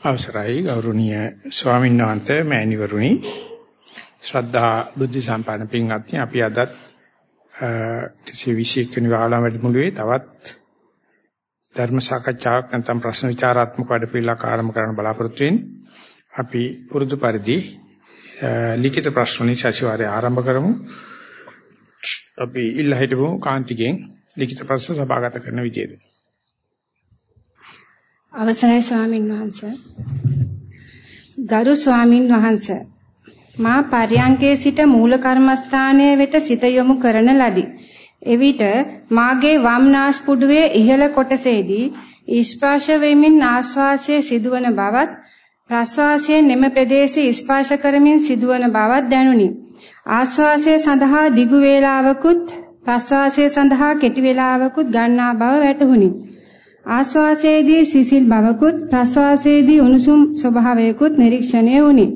අවසරයි ගෞරවනීය ස්වාමීන් වහන්සේ මෑණිවරුනි. ශ්‍රද්ධා බුද්ධ සම්පන්න පින්වත්නි අපි අදත් කිසි විශේෂ කෙනෙකුලා වැඩමුළුවේ තවත් ධර්ම සාකච්ඡාවක් නැත්නම් ප්‍රශ්න විචාරාත්මක වැඩපිළිවෙලක් ආරම්භ කරන්න බලාපොරොත්තු වෙන්නේ අපි පුරුදු පරිදි ලිඛිත ප්‍රශ්න නිසාසිවාරය ආරම්භ කරමු. අපි ඉල්ලා හිටමු කාන්තිගෙන් ලිඛිත ප්‍රශ්න සභාගත කරන විදියට. අවසරයි ස්වාමින් වහන්සේ. ගරු ස්වාමින් වහන්සේ. මා පර්යංකේ සිට මූල කර්මස්ථානයේ වෙත සිත යොමු කරන ලදී. එවිට මාගේ වම් නාස්පුඩුවේ ඉහළ කොටසේදී ස්පර්ශ වෙමින් ආස්වාසයේ සිදුවන බවත් ප්‍රස්වාසයේ නිම ප්‍රදේශයේ ස්පර්ශ කරමින් සිදුවන බවත් දැනුනි. ආස්වාසයේ සඳහා දිගු වේලාවකුත් ප්‍රස්වාසයේ සඳහා කෙටි වේලාවකුත් ගන්නා බව වැටහුණි. ආශ්වාසයේදී සිසිල් බවකුත් ප්‍රශ්වාසයේදී උණුසුම් ස්වභාවයකුත් නිරීක්ෂණය වුණි.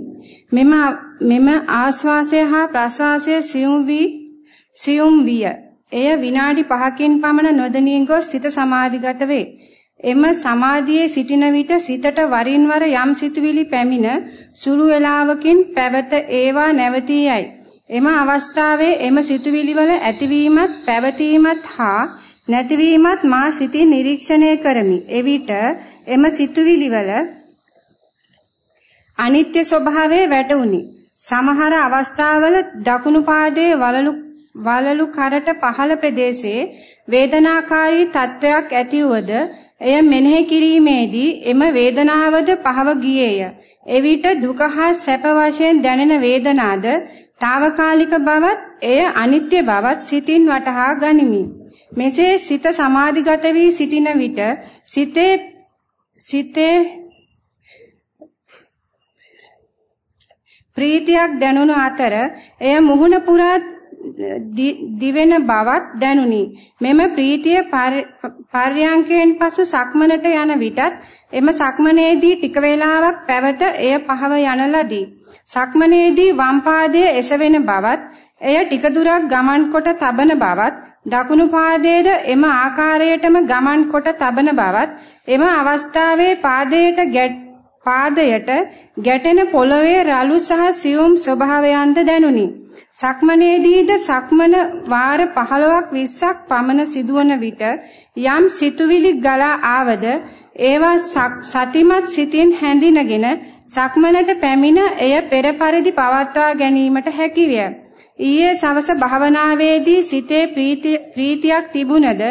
මෙම මෙම ආශ්වාසය හා ප්‍රශ්වාසය සියුම් වී සියුම් විය. එය විනාඩි 5කින් පමණ නොදැනී ගොස් සිත සමාධිගත වේ. එම සමාධියේ සිටින විට සිතට වරින් වර යම් සිතුවිලි පැමිණ සුළු වේලාවකින් පැවත ඒවා නැවතී යයි. එම අවස්ථාවේ එම සිතුවිලි වල ඇතිවීමත් පැවතීමත් හා නැතිවීමත් මා සිතින් නිරීක්ෂණය කරමි. එවිට එම සිතුවිලි වල අනිත්‍ය ස්වභාවය වැටුණි. සමහර අවස්ථාවල දකුණු පාදයේ වලලු වලලු කරට පහළ ප්‍රදේශයේ වේදනාකාරී තත්වයක් ඇතිවද එය මෙනෙහි කිරීමේදී එම වේදනාවද පහව ගියේය. එවිට දුක හා සැප වශයෙන් දැනෙන වේදනාද తాවකාලික බවත් එය අනිත්‍ය බවත් සිතින් වටහා ගනිමි. මෙසේ සිත සමාධිගත වී සිටින විට සිතේ සිතේ ප්‍රීතියක් දැනුණු අතර එය මුහුණ පුරා දිවෙන බවක් දැනුනි. මෙම ප්‍රීතිය පර්යංකයෙන් පසු සක්මනට යන විටත් එම සක්මනේදී ටික වේලාවක් පැවත එය පහව යන ලදී. සක්මනේදී වම් පාදයේ එසවෙන බවත් එය ටික දුරක් ගමන් කොට තබන බවත් දකුණු පාදයේද එම ආකාරයටම ගමන් කොට තබන බවත් එම අවස්ථාවේ පාදයට පාදයට ගැටෙන පොළවේ රළු සහ සියුම් ස්වභාවයන්ද දැනුනි. සක්මනේදීද සක්මන වාර 15ක් 20ක් පමණ සිදුවන විට යම් සිතුවිලි ගලා ආවද ඒවා සතිමත් සිතින් හැඳිනගෙන සක්මනට පැමිණ එය පෙර පරිදි පවත්වා ගැනීමට හැකිය. ඊයේ සවස භාවනාවේදී සිතේ ප්‍රීතියක් තිබුණද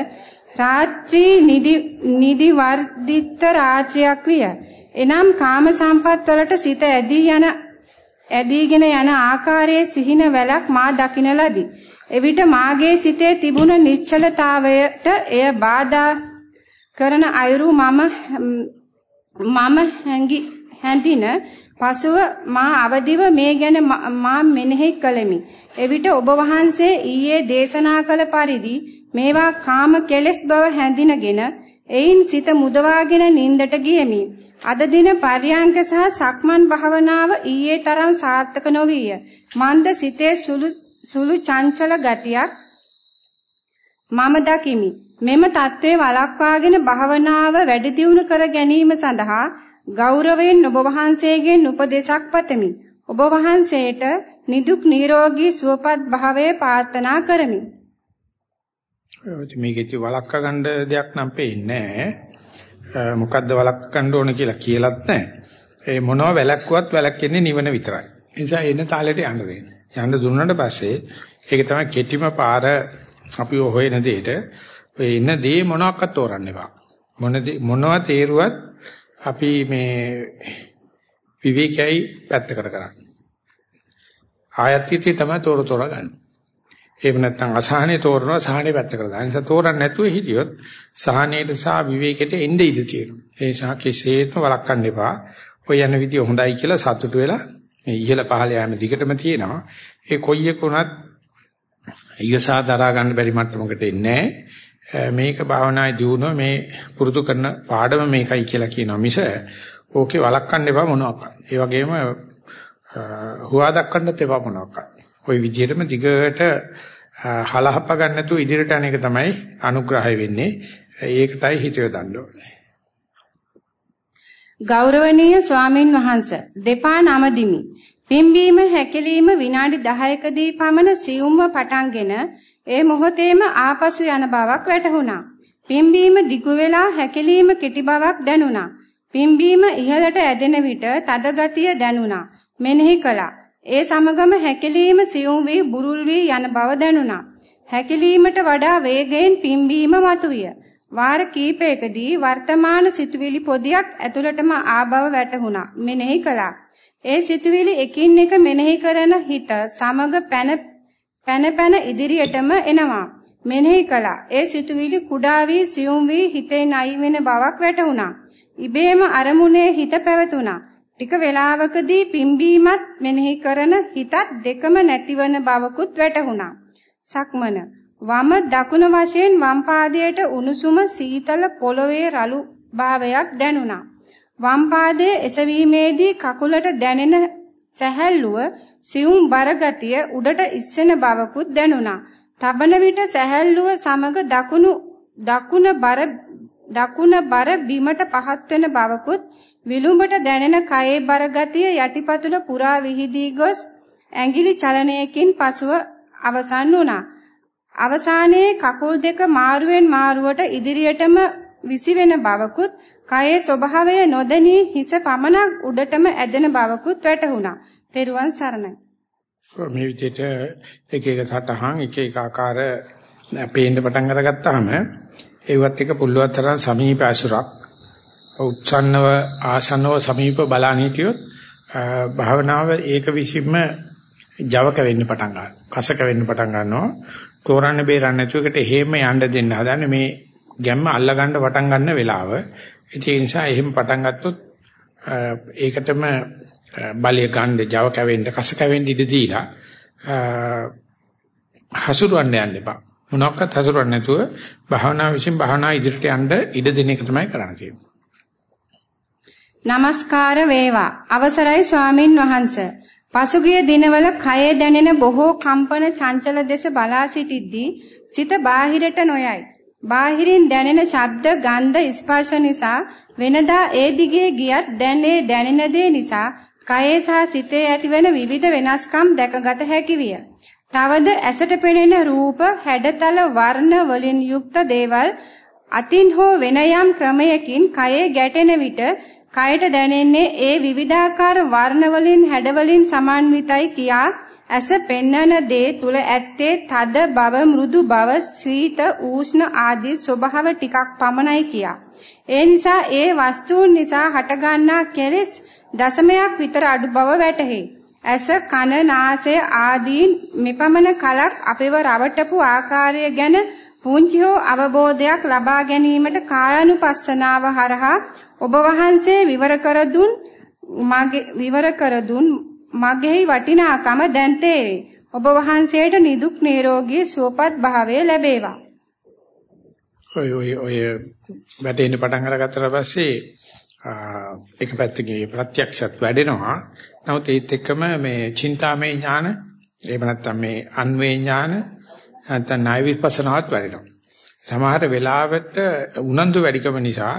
රාත්‍රී නිදි නිදි වර්ධිත රාත්‍රියක් විය. එනම් කාම සම්පත් වලට සිත ඇදී යන ඇදීගෙන යන ආකාරයේ සිහින වැලක් මා දකින ලදී. එවිට මාගේ සිතේ තිබුණ නිශ්චලතාවයට එය බාධා කරන අයුරු මම මම හැඟි හැඳින පසුව මා අවදිව මේ ගැන මා මෙනෙහි කළෙමි. එවිට ඔබ වහන්සේ ඊයේ දේශනා කළ පරිදි මේවා කාම කෙලෙස් බව හැඳිනගෙන එයින් සිත මුදවාගෙන නින්දට ගියමි. අද දින පර්යාංක සහ සක්මන් භාවනාව ඊයේ තරම් සාර්ථක නොවිය. මන්ද සිතේ සුළු සුළු චංචල ගතියක් මම දකිමි. මෙම தત્ත්වය වළක්වාගෙන භාවනාව වැඩි දියුණු කර ගැනීම සඳහා ගෞරවයෙන් ඔබ වහන්සේගෙන් උපදේශක් පතමි. ඔබ වහන්සේට නිදුක් නිරෝගී සුවපත් භාවයේ ප්‍රාර්ථනා කරමි. මේකෙච්ච වළක්වා ගන්න දෙයක් නම් පේන්නේ නැහැ. මොකද්ද වළක්වා ගන්න ඕන කියලා කියලත් නැහැ. ඒ මොනවා වැළක්කුවත් වැළක්ෙන්නේ නිවන විතරයි. ඒ නිසා එන තාලෙට යන්න දෙන්න. යන්න දුන්නාට පස්සේ ඒක තමයි කෙටිම පාර අපි හොයන දෙයට ඔය එන දේ මොනවාක්වත් තෝරන්න එපා. මොන මොනවා තේරුවත් අපි මේ විවේකයි පැත්තකට කරන්නේ. ආයත්‍යිතේ තමයි තෝර තෝර ගන්න. එහෙම නැත්නම් අසහනේ තෝරනවා සහනේ පැත්තකට දාන. ඒ නිසා තෝරන්න නැතුව හිටියොත් සහනේට සහ විවේකයට එන්නේ ඉඳ තියෙනවා. ඒ නිසා කෙසේත්ම වළක්වන්න එපා. ඔය යන විදිය හොඳයි කියලා සතුටු වෙලා මේ ඉහළ පහළ යෑම දිගටම තියෙනවා. ඒ කොයි එක වුණත් ඊගසා දරා ගන්න බැරි මට්ටමකට එන්නේ මේක භාවනායේ දියුණුව මේ පුරුදු කරන පාඩම මේකයි කියලා කියනවා මිස ඕකේ වළක්වන්න එපා මොනවාක්. ඒ වගේම හුවා දක්වන්නත් එපා මොනවාක්. ওই විදිහටම දිගට හලහප ගන්න නැතුව ඉදිරියට යන එක තමයි අනුග්‍රහය වෙන්නේ. ඒකටයි හිත යොදන්න ඕනේ. ගෞරවනීය ස්වාමින් වහන්සේ දෙපා නමදිමි. පිම්බීම හැකිලිම විනාඩි 10කදී පමණ සියුම්ව පටන්ගෙන ඒ මොහොතේම ආපසු යන බවක් වැටහුණා. පිම්බීම දිගු වෙලා හැකිලිම කෙටි බවක් දැනුණා. පිම්බීම ඉහළට ඇදෙන විට තද ගතිය දැනුණා. මෙනෙහි කළා. ඒ සමගම හැකිලිම සියුම් වී බුරුල් වී යන බව දැනුණා. හැකිලීමට වඩා වේගයෙන් පිම්බීම මතුවිය. වාර කීපයකදී වර්තමාන සිතුවිලි පොදියක් ඇතුළටම ආබව වැටහුණා. මෙනෙහි කළා. ඒ සිතුවිලි එකින් එක මෙනෙහි කරන හිත සමග පැන පැන පැන ඉදිරියටම එනවා. මෙනෙහි කළා. ඒ සිතුවිලි කුඩා වී සියුම් වී හිතේ නයි වෙන බවක් වැටහුණා. ඉබේම අරමුණේ හිත පැවතුණා. ටික වේලාවකදී පිම්බීමත් මෙනෙහි කරන හිතත් දෙකම නැතිවන බවකුත් වැටහුණා. සක්මන වම දකුණ වශයෙන් වම් පාදයට උණුසුම සීතල පොළවේ රළු භාවයක් දැනුණා. වම් පාදයේ එසවීමේදී කකුලට දැනෙන සැහැල්ලුව සියුම් බරගතිය උඩට ඉස්සෙන බවකුත් දැනුණා. තබන විට සැහැල්ලුව සමග දකුණු දකුණ බර දකුණ බර බිමට පහත් වෙන බවකුත් විලුඹට දැනෙන කයේ බරගතිය යටිපතුල පුරා විහිදී ගොස් ඇඟිලි චලනයකින් පසුව අවසන් වුණා. අවසානයේ කකුල් දෙක මාරුවෙන් මාරුවට ඉදිරියටම විසිවෙන බවකුත් කයේ ස්වභාවය නොදැනී හිස පමණක් උඩටම ඇදෙන බවකුත් වැටහුණා. තෙරුවන් සරණයි. මේ විදිහට එක එක සටහන් එක එක ආකාර පේන්න පටන් අරගත්තාම ඒවත් එක පුළුවන් තරම් සමීප අසුරක් උත්සන්නව ආසන්නව සමීප බලන්න හිටියොත් භාවනාව ඒක විසින්ම ජවක වෙන්න පටන් ගන්නවා. කසක වෙන්න පටන් ගන්නවා. තෝරන්න බේරන්න නැතුව එකට හේම යන්න දෙන්න හදන්නේ මේ ගැම්ම අල්ල ගන්න පටන් ගන්න වෙලාව. ඒ නිසා එහෙම පටන් ගත්තොත් ඒකටම බලය ගන්න Java කැවෙන්න කස කැවෙන්න ඉඩ දීලා හසුරවන්න යන්න එපා. මොනක්වත් හසුරවන්න නැතුව භාවනා විසින් භාවනා ඉදිරියට යන්න ඉඩ දෙන එක තමයි කරන්න තියෙන්නේ. নমස්කාර වේවා. අවසරයි ස්වාමින් වහන්සේ. පසුගිය දිනවල කයේ දැනෙන බොහෝ කම්පන චංචල දෙස බලා සිටිද්දී සිත බාහිරට නොයයි. බාහිරින් දැනෙන ශබ්ද, ගන්ධ, ස්පර්ශ නිසා වෙනදා ඒ දිගේ ගියත් දැන් ඒ දැනෙන දේ නිසා කයේ සහ සිතේ ඇතිවන විවිධ වෙනස්කම් දැකගත හැකි විය. තවද ඇසට පෙනෙන රූප, හැඩතල, වර්ණ වලින් යුක්ත දේවල් අතින් හෝ වෙන යම් ක්‍රමයකින් කයේ ගැටෙන විට කයට දැනෙන්නේ ඒ විවිධාකාර වර්ණ වලින් හැඩ වලින් සමන්විතයි කියා ඇස පෙන්වන දේ තුල ඇත්තේ තද බව මෘදු බව සීත ඌෂ්ණ ආදී ස්වභාව ටිකක් පමණයි කියා. ඒ නිසා ඒ වස්තුන් නිසා හටගන්නා කෙලෙස් දශමයක් විතර අඩු බව වැටහි. ඇස කන නාසය ආදීන් මෙපමණ කලක් අපිව රවටපු ආකාරය ගැන පුංචි හෝ අවබෝධයක් ලබා ගැනීමට කායानुපස්සනාව හරහා ඔබ වහන්සේ විවර කර දුන් මගේ විවර කර දුන් මගෙහි වටිනාකම දැන් තේරේ. ඔබ වහන්සේට නිදුක් නිරෝගී සුවපත් භාවය ලැබේවා. ඔය ඔය ඔය වැටෙන්න පටන් අරගත්තට පස්සේ එක පැත්තකින් ප්‍රත්‍යක්ෂත් වැඩෙනවා. නමුත් ඒත් එක්කම මේ චින්තාමය ඥාන එහෙම නැත්නම් මේ අන්වේ ඥාන නැත්නම් ණය විපස්සනාවත් වැඩෙනවා. සමහර වෙලාවට උනන්දු වැඩිකම නිසා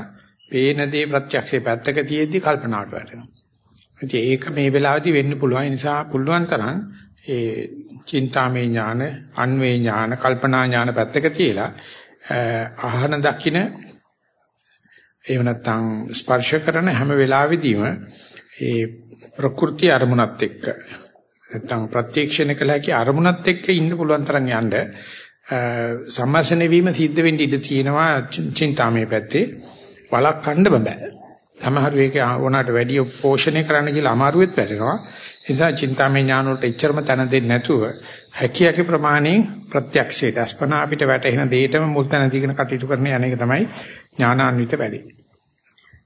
පේන දේ ප්‍රත්‍යක්ෂේ පැත්තක තියෙද්දි කල්පනාවට වැටෙනවා. ඉතින් ඒක මේ වෙලාවේදී වෙන්න පුළුවන් නිසා පුළුවන් තරම් ඒ චින්තාමය ඥාන, අන්වේ ඥාන, කල්පනා ඥාන පැත්තක තියලා අහන දකින එහෙම නැත්නම් ස්පර්ශ කරන හැම වෙලාවෙදීම ඒ ප්‍රകൃති අරමුණත් එක්ක නැත්නම් ප්‍රත්‍යක්ෂණ කළ හැකි අරමුණත් එක්ක ඉන්න පුළුවන් තරම් යන්න සම්මර්ෂණය වීම සිද්ධ වෙන්න ඉඩ තියෙනවා චින්තාමය පැත්තේ වළක්වන්න බෑ. සමහර වෙලක ඕනකට වැඩි පෝෂණය කරන්න කියලා අමාරුවෙත් වැටෙනවා. ඒ නිසා චින්තාමය ඥාන වලට එච්චරම තැන දෙන්නේ නැතුව හැකියාවේ ප්‍රමාණයෙන් ප්‍රත්‍යක්ෂයට අස්පනා අපිට වැටෙන දෙයටම මුල් තැන දීගෙන කටයුතු කරන යන එක තමයි ඥානාන්විත වැඩි.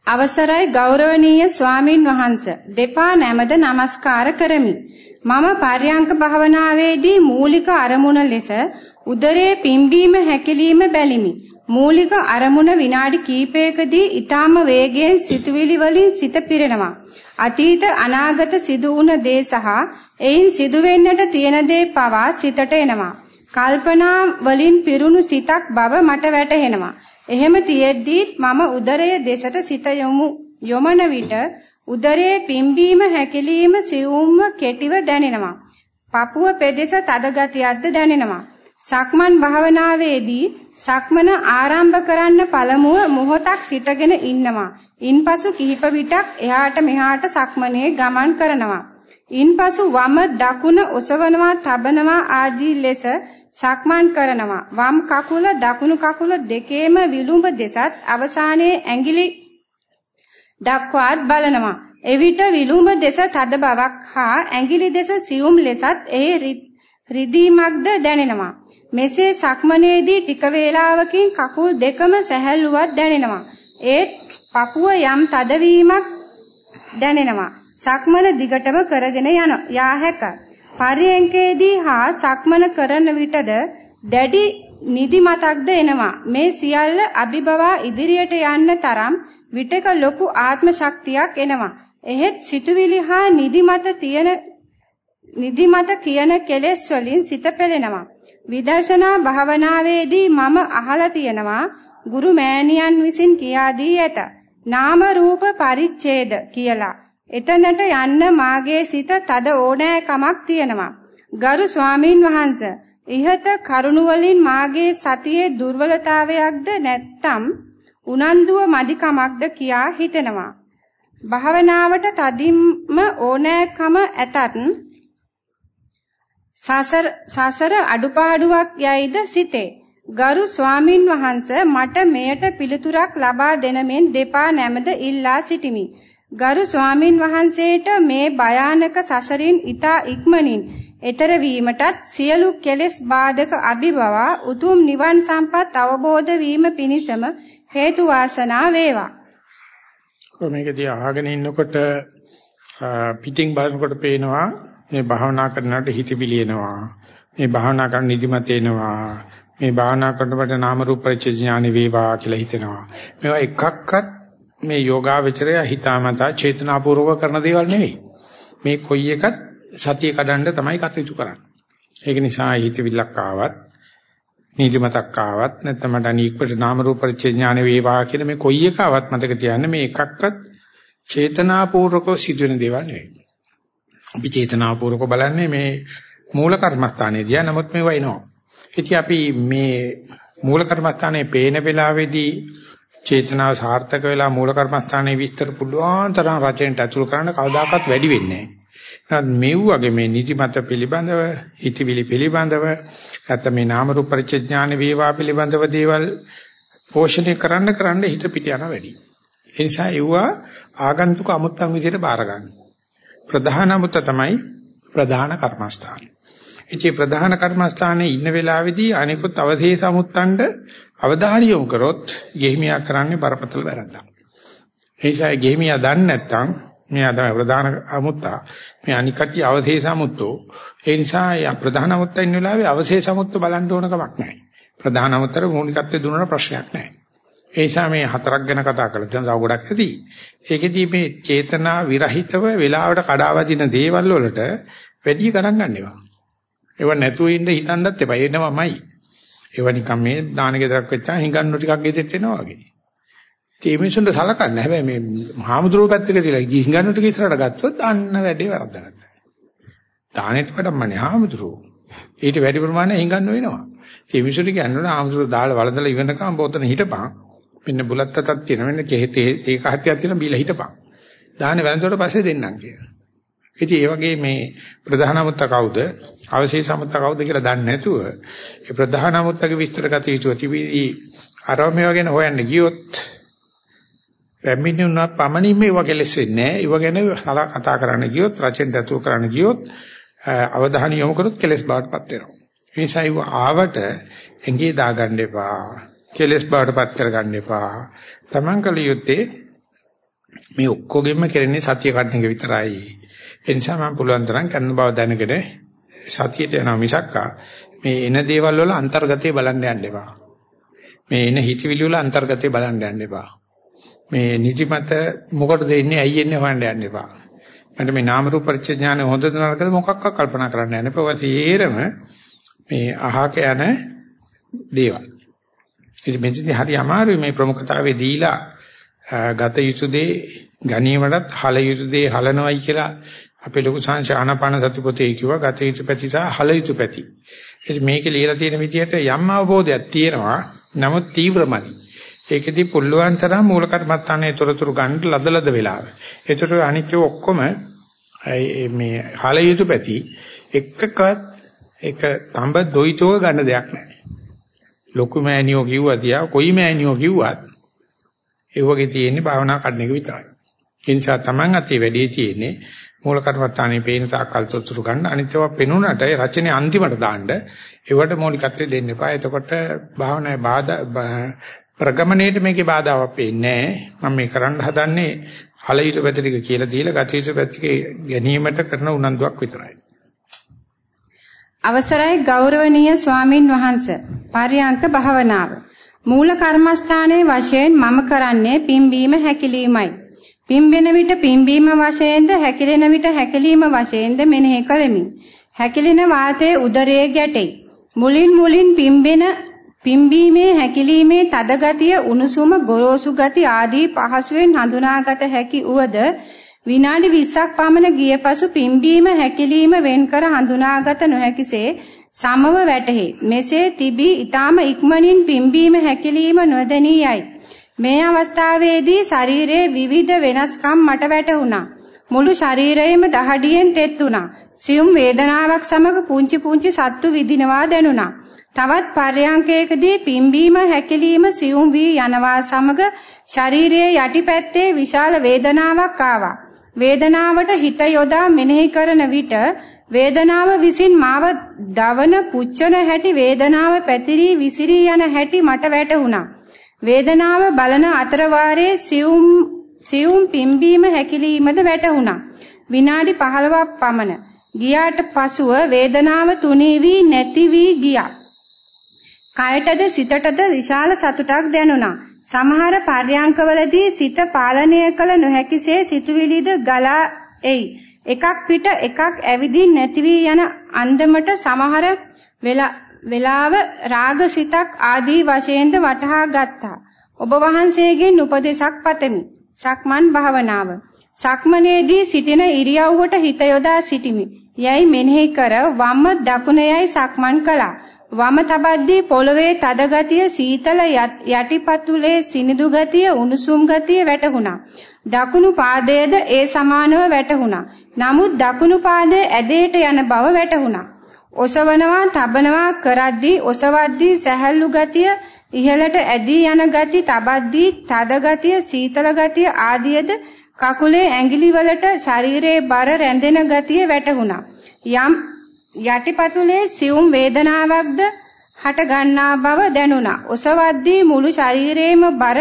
අවසරයි ගෞරවනීය ස්වාමින් වහන්සේ දෙපා නැමද নমස්කාර කරමි. මම පර්යංක භාවනාවේදී මූලික අරමුණ ලෙස උදරයේ පිම්බීම හැකිලිම බැලිමි. මූලික අරමුණ විනාඩි කිහිපයකදී ඊටාම වේගයෙන් සිතුවිලි වලින් සිත පිරෙනවා. අතීත අනාගත සිදු වුණ දේ සහ එයින් සිදු වෙන්නට තියෙන දේ පවා සිතට එනවා. කල්පනා වලින් පිරුණු සිතක් බව මට වැටහෙනවා. එහෙම තියෙද්දී මම උදරය දෙසට සිත යොමු යොමන විට උදරයේ පිම්බීම හැකිලිම සියුම්ව කෙටිව දැනෙනවා. පපුව පෙදෙස තද ගතියක්ද දැනෙනවා. සක්මන් භාවනාවේදී සක්මන ආරම්භ කරන්න පළමුව මොහොතක් සිටගෙන ඉන්නවා. ඉන්පසු කිහිප විටක් එහාට මෙහාට සක්මනේ ගමන් කරනවා. ඉන්පසු වම දකුණ ඔසවනවා, තබනවා ආදී ලෙස සක්මන් කරනවා. වම් කකුල දකුණු කකුල දෙකේම විලුඹ දෙසත් අවසානයේ ඇඟිලි දක්වාත් බලනවා. එවිට විලුඹ දෙස තද බවක් හා ඇඟිලි දෙස සියුම් ලෙසත් එහි රිදීමක්ද දැනෙනවා. මෙසේ සක්මනේදී ටික වේලාවකින් කකුල් දෙකම සැහැල්ලුවක් දැනෙනවා. ඒත් පපුව යම් තදවීමක් දැනෙනවා. සක්මන දිගටම කරගෙන යන යා හැක. පරියංකේදී හා සක්මන කරන විටද දැඩි නිදිමතක්ද එනවා. මේ සියල්ල අභිබවා ඉදිරියට යන්න තරම් විටක ලොකු ආත්ම ශක්තියක් එනවා. එහෙත් සිතුවිලි හා නිදිමත තියෙන නිදිමත කියන කෙලෙස් වලින් සිත පෙළෙනවා. විදර්ශනා භාවනාවේදී මම අහලා තියෙනවා ගුරු මෑණියන් විසින් කියා දී ඇත. නාම රූප පරිච්ඡේද කියලා. එතනට යන්න මාගේ සිත තද ඕනෑකමක් තියෙනවා. ගරු ස්වාමින් වහන්සේ ඉහත කරුණ වලින් මාගේ සතියේ දුර්වලතාවයක්ද නැත්නම් උනන්දුව මදිකමක්ද කියා හිතෙනවා. භාවනාවට තදින්ම ඕනෑකම ඇතත් සසර සසර අඩුපාඩුවක් යයිද සිතේ. ගරු ස්වාමින් වහන්සේ මට මෙයට පිළිතුරක් ලබා දෙන මෙන් දෙපා නැමද ඉල්ලා සිටිමි. ගරු ස්වාමින් වහන්සේට මේ භයානක සසරින් ඊතා ඉක්මනින් එතර වීමටත් සියලු කෙලෙස් බාධක අභිබවා උතුම් නිවන් සම්පත් අවබෝධ වීම පිණිසම හේතු වාසනා වේවා. මේකදී අහගෙන ඉන්නකොට පිටින් බලනකොට පේනවා මේ භාවනා කරනකොට හිතවිලි එනවා. මේ භාවනා කරන නිදිමත එනවා. මේ භාවනා කරනකොට නාම රූප පරිච්ඡේ ඥානෙ වේවා කියලා හිතෙනවා. මේවා එකක්වත් මේ යෝගාවචරය හිතාමතා චේතනාපූර්වක කරන දේවල් නෙවෙයි. මේ කොයි එකත් සතිය කඩන්න තමයි කටයුතු කරන්නේ. ඒක නිසා හිතවිල්ලක් ආවත් නිදිමතක් ආවත් නැත්නම් මට අනීක්වට නාම රූප පරිච්ඡේ ඥානෙ වේවා කියන මේ කොයි එකවත් මතක තියාගන්න මේ එකක්වත් චේතනාපූර්වකව සිදුවෙන දේවල් නෙවෙයි. අපි චේතනාපූර්වක බලන්නේ මේ මූල කර්මස්ථානයේ දිහා නමුත් මේවා එනවා. ඉතින් අපි මේ මූල කර්මස්ථානයේ පේන වෙලාවේදී චේතනාව සාර්ථක වෙලා මූල කර්මස්ථානයේ විස්තර පුළුවන් තරම් රචනෙට ඇතුළු කරන්න කවදාකවත් වැඩි වෙන්නේ නැහැ. මෙව්වගේ මේ නිදිමත පිළිබඳව, හිතවිලි පිළිබඳව, නැත්නම් මේ නාම රූප පරිච්ඡේඥාන වේවා පිළිබඳව දේවල් පෝෂණය කරන්න කරන්න හිත පිට යන වැඩි. ඒ නිසා ඒවා ආගන්තුක අමුත්තන් විදිහට බාර ගන්න. ප්‍රධාන අමුත්ත තමයි ප්‍රධාන කර්මස්ථාන. ඉතින් ප්‍රධාන කර්මස්ථානයේ ඉන්න වෙලාවේදී අනිකුත් අවශේෂ අමුත්තන්ට අවධානය යොමු කරොත් ගෙහිමියා කරන්නේ බරපතල වැරද්දක්. ඒ නිසා ගෙහිමියා දන්නේ නැත්නම් මෙයා තමයි ප්‍රධාන අමුත්තා. මේ අනිකටි අවශේෂ අමුත්තෝ. ඒ නිසා යා ප්‍රධාන අමුත්තා ඉන්න වෙලාවේ අවශේෂ අමුත්ත බලන්න ඕන කමක් නැහැ. ප්‍රධාන අමුත්තර මූලිකත්වයේ දුන්නා ප්‍රශ්නයක් නැහැ. ඒ නිසා මේ හතරක් ගැන කතා කළා. දැන් තව ගොඩක් ඇති. ඒකෙදී මේ චේතනා විරහිතව වෙලාවට කඩාවදින දේවල් වලට වැඩි ගණන් ගන්න එපා. ඒව නැතුව ඉන්න හිතන්නත් එපා. එනවමයි. ඒව නිකන් මේ දාන ගෙදරක් වෙච්චා හිඟන්නු ටිකක් ගෙදෙට්ට එනවා වගේ. ඉතින් මේ මිනිසුන්ට සලකන්නේ. හැබැයි මේ මහාමුදුරුවෝ පැත්තක තියලා හිඟන්නු ටික ඉස්සරහට ගත්තොත් අන්න වැඩේ වරද්දගත්තා. දානෙට වඩම්මනේ හාමුදුරුවෝ. ඊට වැඩි ප්‍රමාණයක් හිඟන්නු වෙනවා. ඉතින් මේ මිනිසුන්ට කියනවා හාමුදුරුවෝ දාලා වළඳලා ඉවනකම් බොතන හිටපන්. මෙන්න බුලත් අතක් තියෙන මෙන්න තේ තේ කහටියක් තියෙන බීලා හිටපන්. දාහනේ වැළඳුවට පස්සේ දෙන්නම් කියලා. ඉතින් ඒ වගේ මේ ප්‍රධාන මුත්ත කවුද? අවශේෂ මුත්ත කවුද කියලා දන්නේ නැතුව ඒ ප්‍රධාන මුත්තගේ විස්තර ගත යුතු තිබී අරම මේවා ගැන හොයන්න ගියොත් පැමිණුණා පමණින් මේවා කෙලෙසෙන්නේ නැහැ. ඒව ගැන කතා කරන්න ගියොත් රචෙන් දතුව කරන්න ගියොත් අවධානය යොමු කරොත් කෙලස් බාටපත් වෙනවා. ඒ නිසා ඒව ආවට එංගේ දාගන්න එපා. කෙලස් බාටපත් කරගන්න එපා. Taman කල යුත්තේ මේ ඔක්කොගෙම කරන්නේ සත්‍ය කඩන එක විතරයි. ඒ නිසා මම පුළුවන් තරම් කරන බව දැනගෙන සතියට යනවා මිසක්කා මේ එන දේවල් වල අන්තර්ගතය බලන්න යන්න එපා. මේ එන හිතවිලි වල අන්තර්ගතය බලන්න යන්න එපා. මේ නිදිමත මොකටද එන්නේ ඇයි එන්නේ හොයන්න යන්න එපා. මට මේ නාම රූප පරිච්ඡේඥාන හොඳද නරකද මොකක්ක කල්පනා කරන්න යන්න එපා. තේරම මේ අහක යන දේවල්. ඉතින් මෙතනදී හරි අමාරුයි මේ ප්‍රමුඛතාවයේ දීලා ගත යුතු දේ ගැනීමටත් හල යුතු දේ හලනවයි කියලා අපේ ලොකු සංශ ආනාපාන සති පොතේ කිව්වා ගත යුතු පැති සහ හල යුතු පැති. ඉතින් මේකේ ලියලා තියෙන විදිහට යම් අවබෝධයක් තියෙනවා. නමුත් තීව්‍රමයි. ඒකෙදි පුල්ලුවන් තරම් මූල කර්මත්තානේ තොරතුරු ගන්න ලදලද වෙලාව. ඒතර අනිත්‍ය ඔක්කොම මේ හල යුතු පැති එකකවත් එක තඹ දොයිතෝ ගන්න දෙයක් නැහැ. ලොකු මෑණියෝ කිව්වා තියා කොයි මෑණියෝ කිව්වත් ඒ වගේ තියෙන්නේ භාවනා කඩන එක විතරයි. ඒ නිසා Taman අතේ වැඩි තියෙන්නේ මූල කර්මත්තානේ පේන තාක්කල් තොරතුරු ගන්න අනිත්‍යව පෙනුනට රචනයේ අන්තිමට දාන්න ඒවට මৌলিකත්වය දෙන්න එපා. එතකොට භාවනාවේ බාධා ප්‍රගමණයට මේකේ බාධාවක් වෙන්නේ නැහැ. මම මේ කරන්න හදන්නේ හලිත පැතිරික කියලා දීලා ගතියුතු පැතිකේ ගැනීමට කරන උනන්දුවක් විතරයි. අවසරයි ගෞරවනීය ස්වාමින් වහන්සේ. පරියංක භාවනාව. මූල කර්මස්ථානයේ වශයෙන් මම කරන්නේ පිම්බීම හැකිලීමයි. පිම්බෙන විට පිම්බීම වශයෙන්ද හැකිලෙන විට හැකිලීම වශයෙන්ද මෙනෙහි කළෙමි. හැකිලෙන වාතයේ උදරයේ ගැටේ. මුලින් මුලින් පිම්බෙන පිම්බීමේ හැකිලීමේ තද ගතිය උණුසුම ගොරෝසු ගති ආදී පහසුවෙන් හඳුනාගත හැකි උවද විනාඩි 20ක් පමණ ගිය පසු පිම්බීම හැකිලීම වෙන්කර හඳුනාගත නොහැකිසේ සමව වැටහි. මෙසේ තිබී ඊටාම ඉක්මනින් පිම්බීම හැකිලීම නොදැනී යයි. මේ අවස්ථාවේදී ශරීරයේ විවිධ වෙනස්කම් මට වැටහුණා. මුළු ශරීරයම දහඩියෙන් තෙත් වුණා. සියුම් වේදනාවක් සමග පුංචි පුංචි සත්තු විදිනවා දැනුණා. තවත් පර්යංකයකදී පිම්බීම හැකිලිම සියුම් වී යනවා සමග ශරීරයේ යටිපැත්තේ විශාල වේදනාවක් ආවා. වේදනාවට හිත යොදා මෙනෙහි කරන විට වේදනාව විසින් මාව දවන පුච්චන හැටි වේදනාව පැතිරී විසිරී යන හැටි මට වැටහුණා. වේදනාව බලන අතර වාරයේ සියුම් සියුම් පිම්බීම හැකිලීමද වැටහුණා. විනාඩි 15ක් පමණ. ගියාට පසුව වේදනාව තුනී වී නැති වී ගියා. කයටද සිතටද විශාල සතුටක් දැනුණා. සමහර පර්යංකවලදී සිත පාලනය කළ නොහැකිසේ සිතුවිලිද ගලා එයි. එකක් පිට එකක් ඇවිදින් නැති වී යන අන්දමට සමහර වෙලාව රාගසිතක් ආදී වශයෙන්ද වටහා ගත්තා. ඔබ වහන්සේගෙන් උපදේශක් පතමි. සක්මන් භාවනාව. සක්මනේදී සිටින ඉරියව්වට හිත යොදා සිටිමි. යයි මෙනෙහි කර වම් දකුණ යයි සක්මන් කළා. වම තබද්දී පොළවේ තද ගතිය සීතල යටිපතුලේ සිනිදු ගතිය උණුසුම් ගතිය වැටහුණා. දකුණු පාදයේද ඒ සමානව වැටහුණා. නමුත් දකුණු පාදයේ ඇදේට යන බව වැටහුණා. ඔසවනවා තබනවා කරද්දී ඔසවද්දී සැහැල්ලු ගතිය ඉහළට ඇදී යන ගති තබද්දී තද ගතිය සීතල ගතිය ආදියද කකුලේ ඇඟිලි වලට ශරීරයේ බර රැඳෙන ගතිය වැටහුණා. යම් යටිපතුලේ සියුම් වේදනාවක්ද හට ගන්නා බව දැනුණා. ඔසවද්දී මුළු ශරීරයේම බර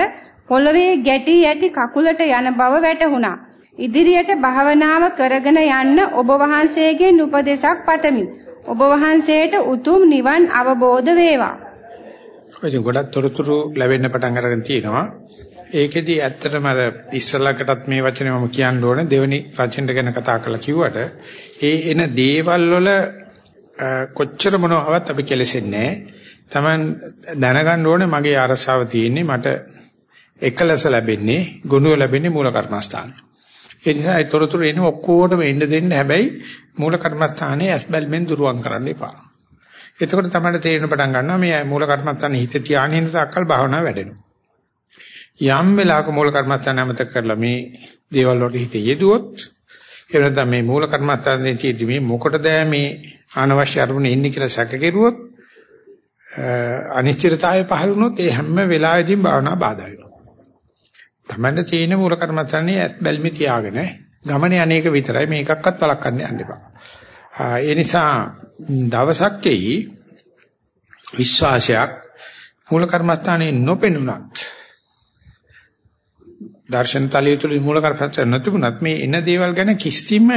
පොළවේ ගැටී ඇති කකුලට යන බව වැටහුණා. ඉදිරියට භාවනාව කරගෙන යන්න ඔබ වහන්සේගෙන් උපදෙසක් පතමි. ඔබ වහන්සේට උතුම් නිවන් අවබෝධ වේවා. ඉතින් ගොඩක් තොරතුරු ලැබෙන්න පටන් අරගෙන තියෙනවා. ඒකෙදි ඇත්තටම අර ඉස්සලකටත් මේ වචනේ මම කියන්න ඕනේ දෙවෙනි රචනෙට ගැන කතා කරලා කිව්වට ඒ එන දේවල් වල කොච්චර මොනවවත් අපි කෙලෙසෙන්නේ Taman දැනගන්න ඕනේ මගේ අරසාව තියෙන්නේ මට එකලස ලැබෙන්නේ ගුණුව ලැබෙන්නේ මූල කර්මස්ථානේ. ඒ නිසා ඒ තොරතුරු එන්නේ ඔක්කොටම එන්න දෙන්න හැබැයි මූල කර්මස්ථානේ ඇස්බල්මෙන් දුරුවන් කරන්න එපා. එතකොට තමයි තේරෙන පටන් ගන්නවා මේ මූල කර්මස්ථානේ හිත තියාගෙන ඉන්න තාක්කල් භාවනාව වැඩෙනවා. යම් වෙලාවක මූල කර්මස්ථාන අමතක කරලා මේ දේවල් වලට හිත යෙදුවොත් එහෙම නැත්නම් මේ මූල කර්මස්ථානයේ තියෙදි මේ මොකටද මේ අනවශ්‍ය අරමුණ ඉන්නේ කියලා සැකකිරුවොත් අනිශ්චිතතාවය පහළ වුණොත් ඒ හැම වෙලාවෙදීම භාවනාව බාධා වෙනවා. තමන්න තියෙන මූල කර්මස්ථානයේ බැල්මි තියාගෙන ගමනේ අනේක විතරයි මේකක්වත් වළක්වන්න යන්න එපා. ඒ නිසා දවසක් එයි විශ්වාසයක් මූල කර්මස්ථානයේ නොපෙනුනත් දර්ශන තලිය තුළ මූල කර්මස්ථාන නැතිුණත් මේ එන දේවල් ගැන කිසිම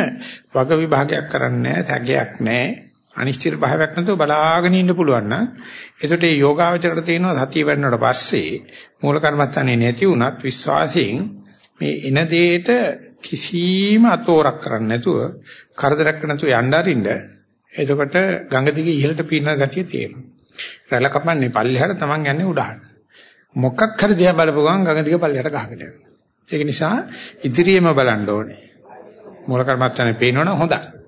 වග විභාගයක් කරන්නේ නැහැ, තැගයක් නැහැ. අනිශ්චිත භාවයක් නැතුව බලාගෙන ඉන්න පුළුවන් නම් එතකොට මේ යෝගාවචරයට තියෙනවා සතිය වැඩනට පස්සේ මූල කර්මස්ථානේ නැති වුණත් විශ්වාසයෙන් මේ එන දෙයට කිසිම අතෝරක් කරන්නේ නැතුව කරදරයක් නැතුව යන්න අරින්න එතකොට ගඟ දිගේ ඉහළට පීනන ගතිය තියෙනවා. රැළ කපන්නේ පල්ලෙහාට තමන් යන්නේ උඩහට. මොකක් හරි දිහා බලපු ගමන් ගඟ දිගේ පල්ලෙහාට ගහගෙන යනවා. ඒක නිසා ඉදිරියම බලන්න ඕනේ. මූල කර්මස්ථානේ පේනවනම් හොඳයි.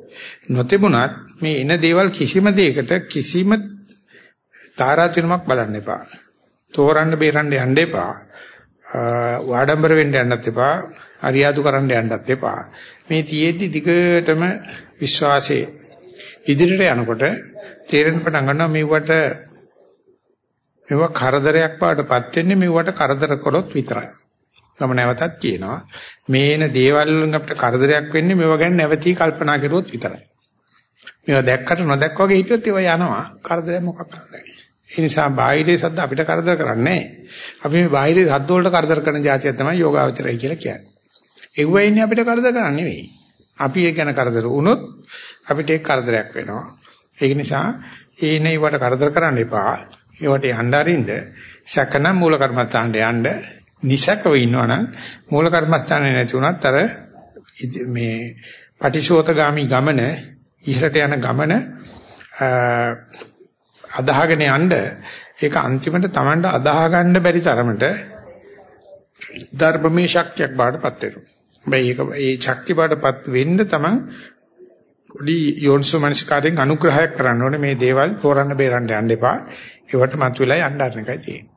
නොතිබුණත් මේ එන දේවල් කිසිම දෙයකට කිසිම තාරාතිරමක් බලන්න එපා. තෝරන්න බේරන්න යන්න එපා. වාඩම්බර වෙන්න යන්නත් එපා. අරියාදු කරන්න යන්නත් එපා. මේ තියේදි දිගටම විශ්වාසයේ ඉදිරියට යනකොට තේරෙන පටන් ගන්නවා මෙවට මේවා කරදරයක් පාටපත් වෙන්නේ මෙවට කරදර කරොත් විතරයි. මම නැවතත් කියනවා මේන දේවල් වලින් අපිට කරදරයක් වෙන්නේ මේවා ගැන නැවතී කල්පනා කරුවොත් විතරයි. මේවා දැක්කට නොදැක්ක වගේ හිටියොත් ඒවා යනවා. කරදරයක් මොකක් කරන්නේ. ඒ නිසා බාහිරේ සද්ද අපිට කරදර කරන්නේ අපි මේ බාහිරේ සද්ද වලට කරදර කරන જાතිය තමයි යෝගාවචරය කියලා කියන්නේ. ඒව ඉන්නේ අපිට කරදර කරන්නේ නෙවෙයි. අපි ඒක ගැන කරදර වුණොත් අපිට ඒක කරදරයක් වෙනවා. ඒක නිසා ඒනේ වට කරදර කරන්න එපා. ඒවට යන්න අරින්න සැකනම් මූල කර්මස්ථානට යන්න නිසකව ඉන්නවනම් මූල කර්මස්ථානේ නැති වුණත් අර මේ පටිශෝතගාමි ගමන ඉහළට යන ගමන අදාහගෙන යන්න ඒක අන්තිමට Tamanට අදාහ ගන්න බැරි තරමට ධර්මමේ ශක්තියක් බාටපත් වෙනවා. හැබැයි ඒක ඒ ශක්තිය බාටපත් වෙන්න තමන් පොඩි යෝන්සෝ මනස්කාරයෙන් අනුග්‍රහයක් කරන්න ඕනේ මේ දේවල් තෝරන්න බේරන්න යන්න එපා. ඒවට මතුවලා යන්න අරන එකයි තියෙන්නේ.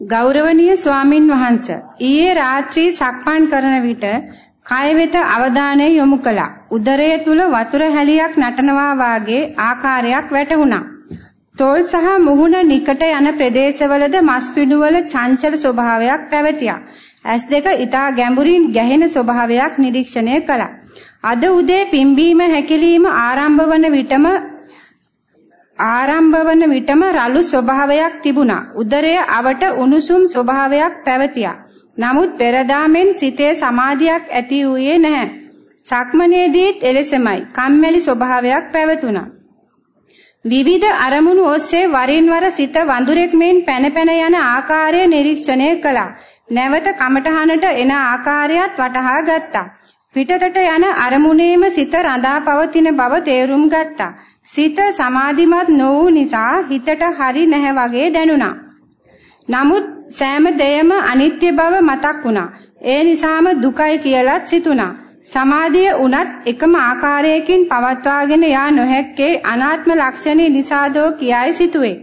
ගෞරවනීය ස්වාමින් වහන්සේ ඊයේ රාත්‍රී සක්මන් කරන විට කය වෙත අවධානය යොමු කළා. උදරය තුල වතුර හැලියක් නටනවා වාගේ ආකාරයක් වැටහුණා. තෝල් සහ මුහුණ නිකට යන ප්‍රදේශවලද මස් පිඩුවල චංචල ස්වභාවයක් පැවතියා. ඇස් දෙක ඊටා ගැඹුරින් ගැහෙන ස්වභාවයක් නිරීක්ෂණය කළා. අද උදේ පිම්බීම හැකිලිම ආරම්භ වන විටම ආරම්භ වන විටම රළු ස්වභාවයක් තිබුණා. උදරය අවට උණුසුම් ස්වභාවයක් පැවතියා. නමුත් පෙරදාමෙන් සිතේ සමාධියක් ඇති වූයේ නැහැ. සක්මනේදීත් එලෙසමයි. කම්මැලි ස්වභාවයක් පැවතුණා. විවිධ අරමුණු ඔස්සේ වරින් වර සිත වඳුරෙක් මෙන් පැන පැන යන ආකාරය නිරීක්ෂණය කළා. නැවත කමඨහනට එන ආකාරයත් වටහා ගත්තා. පිටතට යන අරමුණේම සිත රඳා පවතින බව තේරුම් ගත්තා. සිත සමාධිමත් නොවූ නිසා හිතට හරි නැහැ වගේ දැනුණා. නමුත් සෑම දෙයම අනිත්‍ය බව මතක් වුණා. ඒ නිසාම දුකයි කියලාත් සිතුණා. සමාධිය උනත් එකම ආකාරයකින් පවත්වාගෙන යා නොහැක්කේ අනාත්ම ලක්ෂණේ නිසාදෝ කියයි සිටුවේ.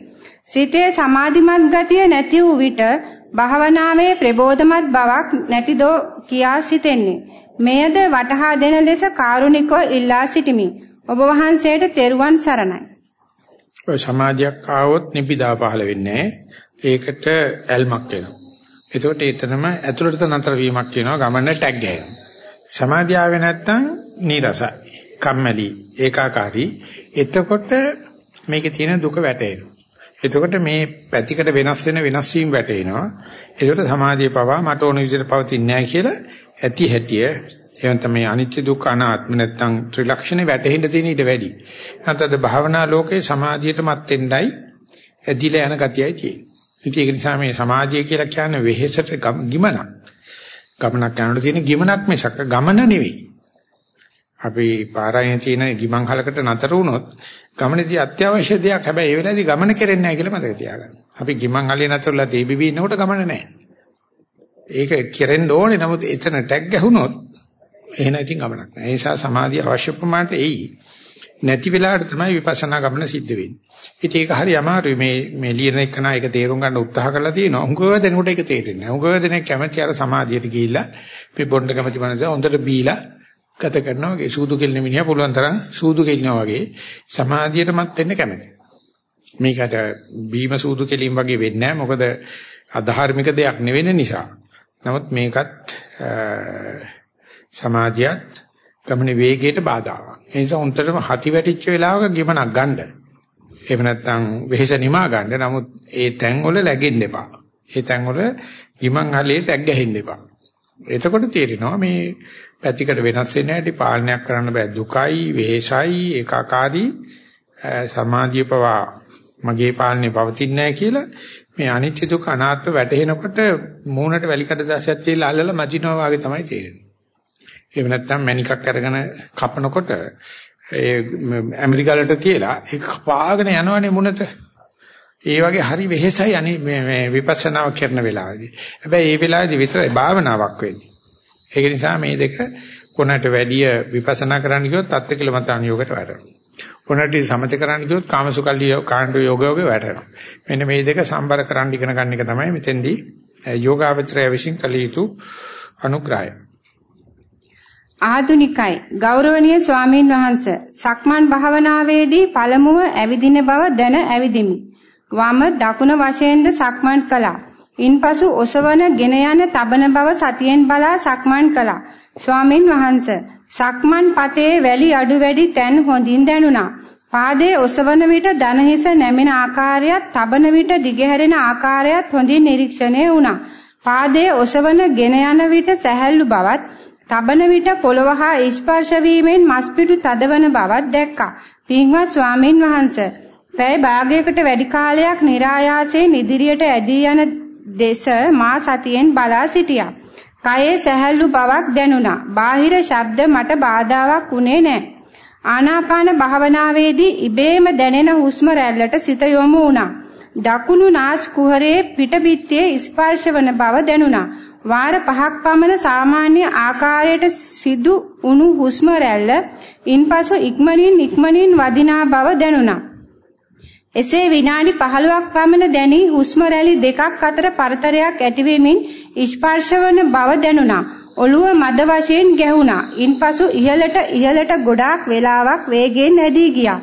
සිතේ සමාධිමත් ගතිය නැති වූ විට භාවනාවේ ප්‍රබෝධමත් බවක් නැතිදෝ කියා සිතෙන්නේ. මෙයද වටහා දෙන ලෙස කාරුණිකව ඉල්ලා සිටිමි. ඔබ වහන්සේට තෙරුවන් සරණයි. ඔය සමාධියක් ආවොත් නිබිදා පහළ වෙන්නේ ඒකට ඇල්මක් එනවා. ඒකට ඒතරම ඇතුළට නතර වීමක් වෙනවා ගමන ටැග් ගහනවා. සමාධිය ආවේ නැත්නම් නීරසයි. කම්මැලි, ඒකාකාරී. එතකොට මේකේ තියෙන දුක වැටෙනවා. එතකොට මේ පැතිකඩ වෙනස් වෙන වෙනස් වීම වැටෙනවා. ඒකට සමාධිය පවා මට ඕන විදිහට පවතින්නේ නැහැ කියලා ඇති හැටිය එහෙනම් තමයි අනිත්‍ය දුක්ඛ අනාත්ම නැත්නම් ත්‍රිලක්ෂණේ වැටෙන්න තියෙන ඊට වැඩි. නැත්නම් භාවනා ලෝකේ සමාධියට මත් වෙන්නයි ඇදිලා යන ගතියයි තියෙන්නේ. ඒක නිසා මේ සමාධිය කියලා කියන්නේ වෙහෙසට ගිමනක්. ගමනක් යනකොට තියෙන ගිමනක් මිසක ගමන නෙවෙයි. අපි පාරායන තියෙන ගිමන් හලකට නතර වුණොත් ගමනේදී අත්‍යවශ්‍ය දෙයක් හැබැයි ඒ වෙලාවේදී ගමන කෙරෙන්නේ නැහැ කියලා මතක තියාගන්න. අපි ගිමන් හලේ නතරලා තේබිබි ඉන්නකොට ගමන නැහැ. ඒක කෙරෙන්න ඕනේ නමුත් එතන ටැග් ගැහුනොත් එහෙනම් ඉතින් ගමනක් නැහැ. ඒ නිසා සමාධිය අවශ්‍ය ප්‍රමාණයට එයි. නැති වෙලාවට තමයි විපස්සනා ගමන සිද්ධ වෙන්නේ. ඉතින් ඒක හරි අමාරුයි මේ මේ ලියන එක නා ඒක තේරුම් ගන්න උත්සාහ කරලා තියෙනවා. උංගව දෙනකොට ඒක තේරෙන්නේ නැහැ. උංගව දෙනෙක් කැමති අර සමාධියට ගිහිල්ලා මේ බොණ්ඩ කැමති මනස හොඳට බීලා ගත කරනවා වගේ සූදු කෙලින මිනිහා පුළුවන් තරම් සූදු කෙලිනවා වගේ සමාධියටමත් වෙන්න කැමති. මේකට බීම සූදු කෙලින් වගේ වෙන්නේ නැහැ. මොකද අධාර්මික දෙයක් නෙවෙන නිසා. නමුත් මේකත් සමාධියත් ගමනේ වේගයට බාධාවක්. ඒ නිසා උන්ටම හති වැටිච්ච වෙලාවක ගිමනක් ගන්න. එහෙම නැත්නම් වෙහෙස නිමා ගන්න. නමුත් ඒ තැන් වල läගෙන්න එපා. ඒ තැන් වල ගිමන් හලේට ඇග්ගැහෙන්න එපා. එතකොට තේරෙනවා මේ පැතිකඩ වෙනස් වෙන හැටි පාලනයක් කරන්න බෑ දුකයි, වෙහෙසයි, ඒකාකාරී සමාධිය පවා මගේ පාලනේ පවතින්නේ නැහැ කියලා මේ අනිත්‍ය දුක අනාත්ම වැටහෙනකොට මූණට වැලිකඩ දැසයක් තියලා අල්ලලා මැදිනවා වගේ තමයි තේරෙන්නේ. එහෙම නැත්නම් මැනිකක් අරගෙන කපනකොට ඒ ඇමරිකාලට තියලා ඒක කපාගෙන යනවනේ මුණට. ඒ වගේ හරි වෙහෙසයි අනි මේ විපස්සනාව කරන වෙලාවේදී. හැබැයි ඒ වෙලාවේදී විතරයි භාවනාවක් වෙන්නේ. ඒක නිසා මේ දෙක කොනට වැඩිය විපස්සනා කරන්න ගියොත් අත්තිකලමතාන යෝගයට වැටෙනවා. කොනට සමථ කරන්න ගියොත් කාමසුකල්ලි කාණ්ඩ යෝගයෝගේ වැටෙනවා. මෙන්න මේ දෙක සම්බර කරන්න ඉගෙන ගන්න එක තමයි මෙතෙන්දී යෝගාවචරය විශ්ින් කළ යුතු අනුග්‍රහය. ආදුනිකයි ගෞරවනීය ස්වාමීන් වහන්ස සක්මන් භාවනාවේදී පළමුව ඇවිදින බව දැන ඇවිදිමි. වම දකුණ වශයෙන්ද සක්මන් කළා. ඉන්පසු ඔසවන ගෙන යන තබන බව සතියෙන් බලා සක්මන් කළා. ස්වාමින් වහන්සේ සක්මන් පතේ වැලි අඩු වැඩි තැන් හොඳින් දැනුණා. පාදයේ ඔසවන විට දන හිස නැමෙන ආකාරයත් තබන විට දිගහැරෙන ආකාරයත් හොඳින් නිරීක්ෂණය වුණා. පාදයේ ඔසවන ගෙන යන විට සැහැල්ලු බවත් තබන විට පොළව හා ස්පර්ශ වීමෙන් මස්පිඩු තදවන බවක් දැක්කා. පින්වත් ස්වාමින් වහන්සේ පැය භාගයකට වැඩි කාලයක් નિરાයාසයෙන් ඉදිරියට ඇදී යන දේශ මා සතියෙන් බලා සිටියා. කයේ සැහැල්ලු බවක් දැනුණා. බාහිර ශබ්ද මට බාධාවක් වුණේ නැහැ. ආනාපාන භාවනාවේදී ඉබේම දැනෙන හුස්ම රැල්ලට සිත යොමු වුණා. දකුණු නාස් කුහරයේ පිටබිත්තියේ ස්පර්ශවන බව දැනුණා. වාර පහක් පමණ සාමාන්‍ය ආකාරයට සිදු වුණු හුස්ම රැල්ල ඉන්පසු ඉක්මනින් ඉක්මනින් වදිනා බව දැනුණා. එසේ විනාඩි 15ක් පමණ දැනි හුස්ම රැලි දෙකක් අතර පරතරයක් ඇතිවෙමින් ස්පර්ශවන බව දැනුණා. ඔළුව මද වශයෙන් ගැහුණා. ඉන්පසු ඉහළට ඉහළට ගොඩාක් වේලාවක් වේගයෙන් ඇදී ගියා.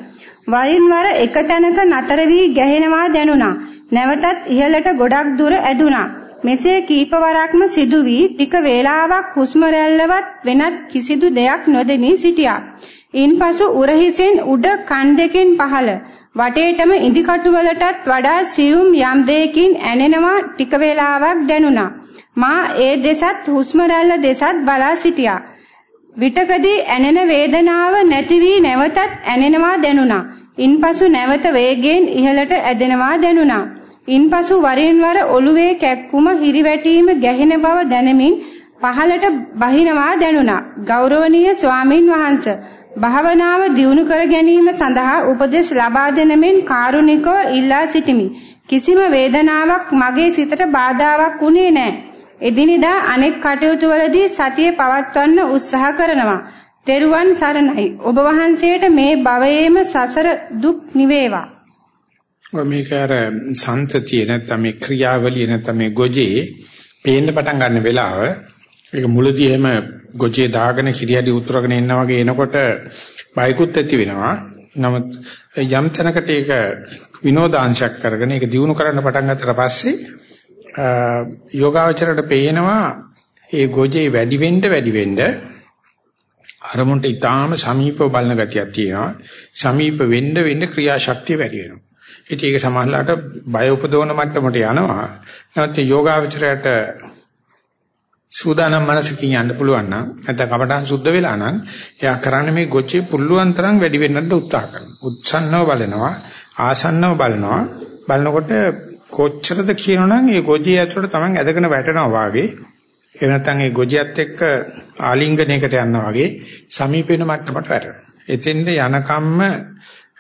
වරින් වර එක තැනක නතර වී ගැහෙනවා දැනුණා. නැවතත් ඉහළට ගොඩක් දුර ඇදුණා. මෙසේ කීපවරක්ම සිදු වී ටික වේලාවක් හුස්ම රැල්ලවත් වෙනත් කිසිදු දෙයක් නොදෙනී සිටියා. ඉන්පසු උරහිසෙන් උඩ කන් දෙකෙන් පහළ වටේටම ඉදිකටු වලටත් වඩා සියුම් යම් දෙයකින් ඇනෙනවා ටික වේලාවක් දැනුණා. මා ඒ දෙසත් හුස්ම රැල්ල දෙසත් බලා සිටියා. විටකදී ඇනෙන වේදනාව නැති වී නැවතත් ඇනෙනවා දැනුණා. ඉන්පසු නැවත වේගයෙන් ඉහළට ඇදෙනවා දැනුණා. ඉන්පසු වරින් වර ඔළුවේ කැක්කුම හිරිවැටීම ගැහෙන බව දැනෙමින් පහළට බහිනවා දැනුණා. ගෞරවනීය ස්වාමින් වහන්සේ භාවනාව දියුණු කර ගැනීම සඳහා උපදෙස් ලබා දෙන මෙන් කාරුණිකව ඉල්ලා සිටිමි. කිසිම වේදනාවක් මගේ සිතට බාධාවක් වුණේ නැහැ. එදිනෙදා අනෙක් කටයුතු වලදී සතිය පවත්වන්න උත්සාහ කරනවා. තෙරුවන් සරණයි. ඔබ වහන්සේට මේ භවයේම සසර දුක් නිවේවා. මේක අර සන්තතිය නැත්නම් මේ ක්‍රියාවලිය නැත්නම් මේ ගොජේ පේන්න පටන් ගන්න වෙලාව ඒක මුලදී එහෙම ගොජේ දාගෙන කිරියඩි උතුරගෙන එනවා වගේ එනකොට බයිකුත් ඇති වෙනවා. නමුත් යම් තැනකට ඒක විනෝදාංශයක් කරගෙන ඒක දිනු කරන්න පටන් ගත්තට පස්සේ යෝගාවචරයට පේනවා ඒ ගොජේ වැඩි වෙන්න වැඩි වෙන්න අරමුණට ඊටාම සමීපව බලන ගතියක් තියෙනවා. සමීප වෙන්න වෙන්න ක්‍රියාශක්තිය වැඩි වෙනවා. ඉතින් ඒක සමහරලාට බය උපදවන මට්ටමට යනවා. නැත්නම් යෝගාවචරයට සූදානම් මනසකින් යන්න පුළුවන් නම් නැත්නම් කමටහන් සුද්ධ වෙලා නම් එයා කරන්නේ මේ ගොචේ පුල්ලුවන් තරම් වැඩි වෙන්නට උත්සාහ කරනවා. උත්සන්නව බලනවා, ආසන්නව බලනවා. බලනකොට කොච්චරද කියනවනම් ඒ ගොජේ ඇතුළට Taman ඇදගෙන වැටෙනවා වාගේ එහෙම නැත්නම් ඒ ගොජියත් එක්ක ආලිංගනයකට යනවා වගේ සමීප වෙන මට්ටමට වැටෙනවා. එතෙන්ද යනකම්ම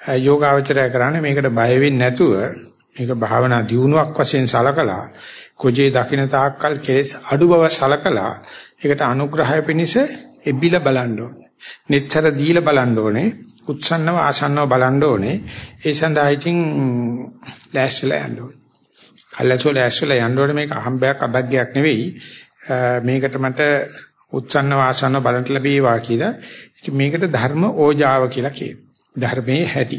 යෝගාවචරය කරන්නේ මේකට බය වෙන්නේ නැතුව මේක භාවනා දියුණුවක් වශයෙන් සලකලා කොජේ දකින්න තාක්කල් කෙලස් අඩු බව සලකලා ඒකට අනුග්‍රහය පිණිස එබිල බලන්න ඕනේ. නිතර දීලා බලන්න ඕනේ. උත්සන්නව ආසන්නව බලන්න ඕනේ. ඒ සඳහා ඉතින් ලෑස්තිලා යන්න ඕනේ. කල්ලාසෝ ලෑස්තිලා යන්න ඕනේ මේක අහම්බයක් අබග්ගයක් නෙවෙයි. මේකට මට උත්සන්නව ආසන්නව බලන්න ලැබේවා කියලා. ඉතින් මේකට ධර්ම ඕජාව කියලා කියනවා. ධර්මයේ හැටි.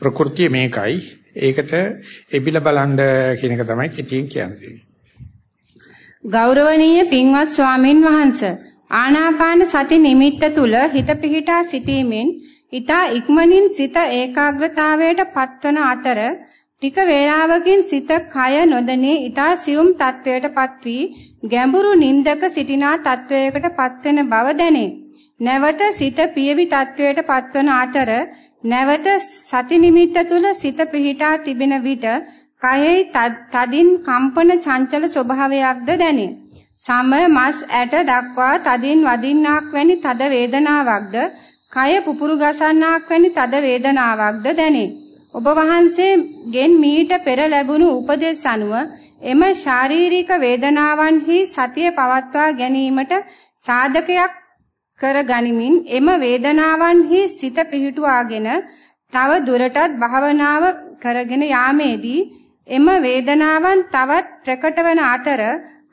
ප්‍රകൃතිය මේකයි. ඒකට එබිල බලන්න කියන එක තමයි කෙටියෙන් කියන්නේ. ගෞරවනීය පින්වත් ස්වාමින් වහන්සේ ආනාපාන සති නිමිත්ත තුල හිත පිහිටා සිටීමෙන් ඊතා ඉක්මනින් සිත ඒකාග්‍රතාවයට පත්වන අතර ටික වේලාවකින් සිත කය නොදැනී ඊතා සියුම් තත්වයට පත්වී ගැඹුරු නින්දක සිටිනා තත්වයකට පත්වෙන බව දැනේ. නැවත සිත පියවි තත්වයට පත්වන අතර නැවත සති නිමිත්ත තුල සිත පිහිටා තිබෙන විට කයෙහි තදින් කම්පන චංචල ස්වභාවයක්ද දැනේ. සම මස් ඇට දක්වා තදින් වදින්නාක් වැනි තද වේදනාවක්ද කය පුපුරු ගසන්නාක් වැනි තද වේදනාවක්ද දැනේ. ඔබ වහන්සේගෙන් මීට පෙර ලැබුණු උපදෙස් අනුව එම ශාරීරික වේදනාවන්හි සතිය පවත්වා ගැනීමට සාධකයක් කර ගනිමින් එම වේදනාවන්හි සිත පිහිටුවාගෙන තව දුරටත් භාවනාව කරගෙන යාමේදී එම වේදනාවන් තවත් ප්‍රකට වන අතර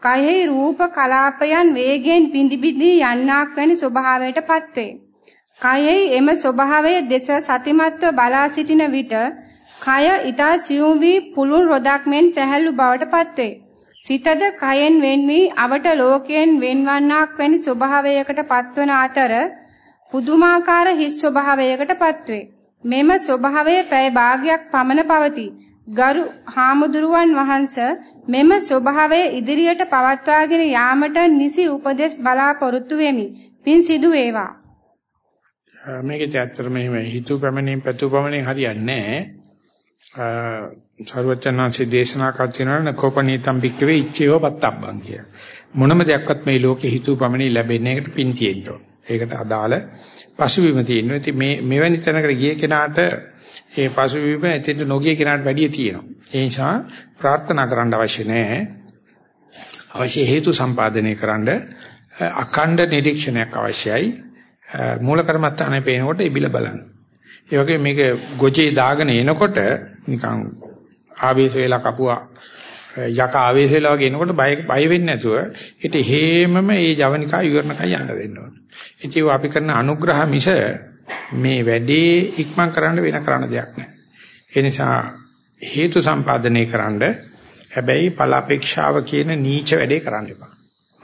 කයෙහි රූප කලාපයන් වේගයෙන් බිඳි බිඳි යන්නක් වැනි ස්වභාවයටපත් වේ. කයෙහි එම ස්වභාවය දෙස සතිමත්ව බලා සිටින විට කය ඊතා සියුම් වී පුළුල් රොදක් මෙන් සැහැල්ලු බවටපත් වේ. සිතද කයෙන් වෙන් වී අවට ලෝකයෙන් වෙන්වන්නක් වැනි ස්වභාවයකට පත්වන අතර පුදුමාකාර හිස් ස්වභාවයකටපත් වේ. මෙම ස්වභාවය පැය භාගයක් පමණ පවතී. ගරු හාමුදුරුවන් වහන්ස මෙම ස්වභාවය ඉදිරියට පවත්වාගෙන යාමට නිසි උපදෙස් බලාපොරොත්තු වෙමි. පින් සිදු වේවා. මේකේ ඇත්තට මෙහෙම හිතු පැමණින් පැතු පැමණින් හරියන්නේ නැහැ. සර්වචනාංශේ දේශනා කර තියෙනවා නකෝපනීතම් බික්කවේ ඉච්ඡේව පත්තබ්බං කිය. මොනම දෙයක්වත් මේ ලෝකේ හිතු පැමණි ලැබෙන්නේ ඒකට පින් තියෙන්න ඕන. ඒකට අදාළ පසුබිම තියෙනවා. ඉතින් මේ මෙවැනි තැනකට ගිය කෙනාට ඒ පසුබිම ඇතෙන්ට නොගිය කෙනාට වැඩිය තියෙනවා. ඒ නිසා ප්‍රාර්ථනා කරන්න අවශ්‍ය නැහැ. අවශ්‍ය හේතු සම්පාදනය කරන්න අඛණ්ඩ නිරීක්ෂණයක් අවශ්‍යයි. මූල කර්මත්තානේ පේනකොට ඉබිල බලන්න. ඒ වගේ මේක ගොජේ දාගෙන එනකොට නිකන් ආවේශ වෙලා කපුවා යක ආවේශ වෙලා වගේ එනකොට බය බය වෙන්නේ නැතුව ඊට හේමම මේ ජවනිකා ඉවරණකයි යන්න දෙන්න ඕන. ඉතින් අපි කරන අනුග්‍රහ මිස මේ වැඩේ ඉක්මන් කරන්න වෙන කරන්න දෙයක් නැහැ. ඒ නිසා හේතු සම්පාදනය කරන්න හැබැයි ඵල අපේක්ෂාව කියන නීච වැඩේ කරන්න එපා.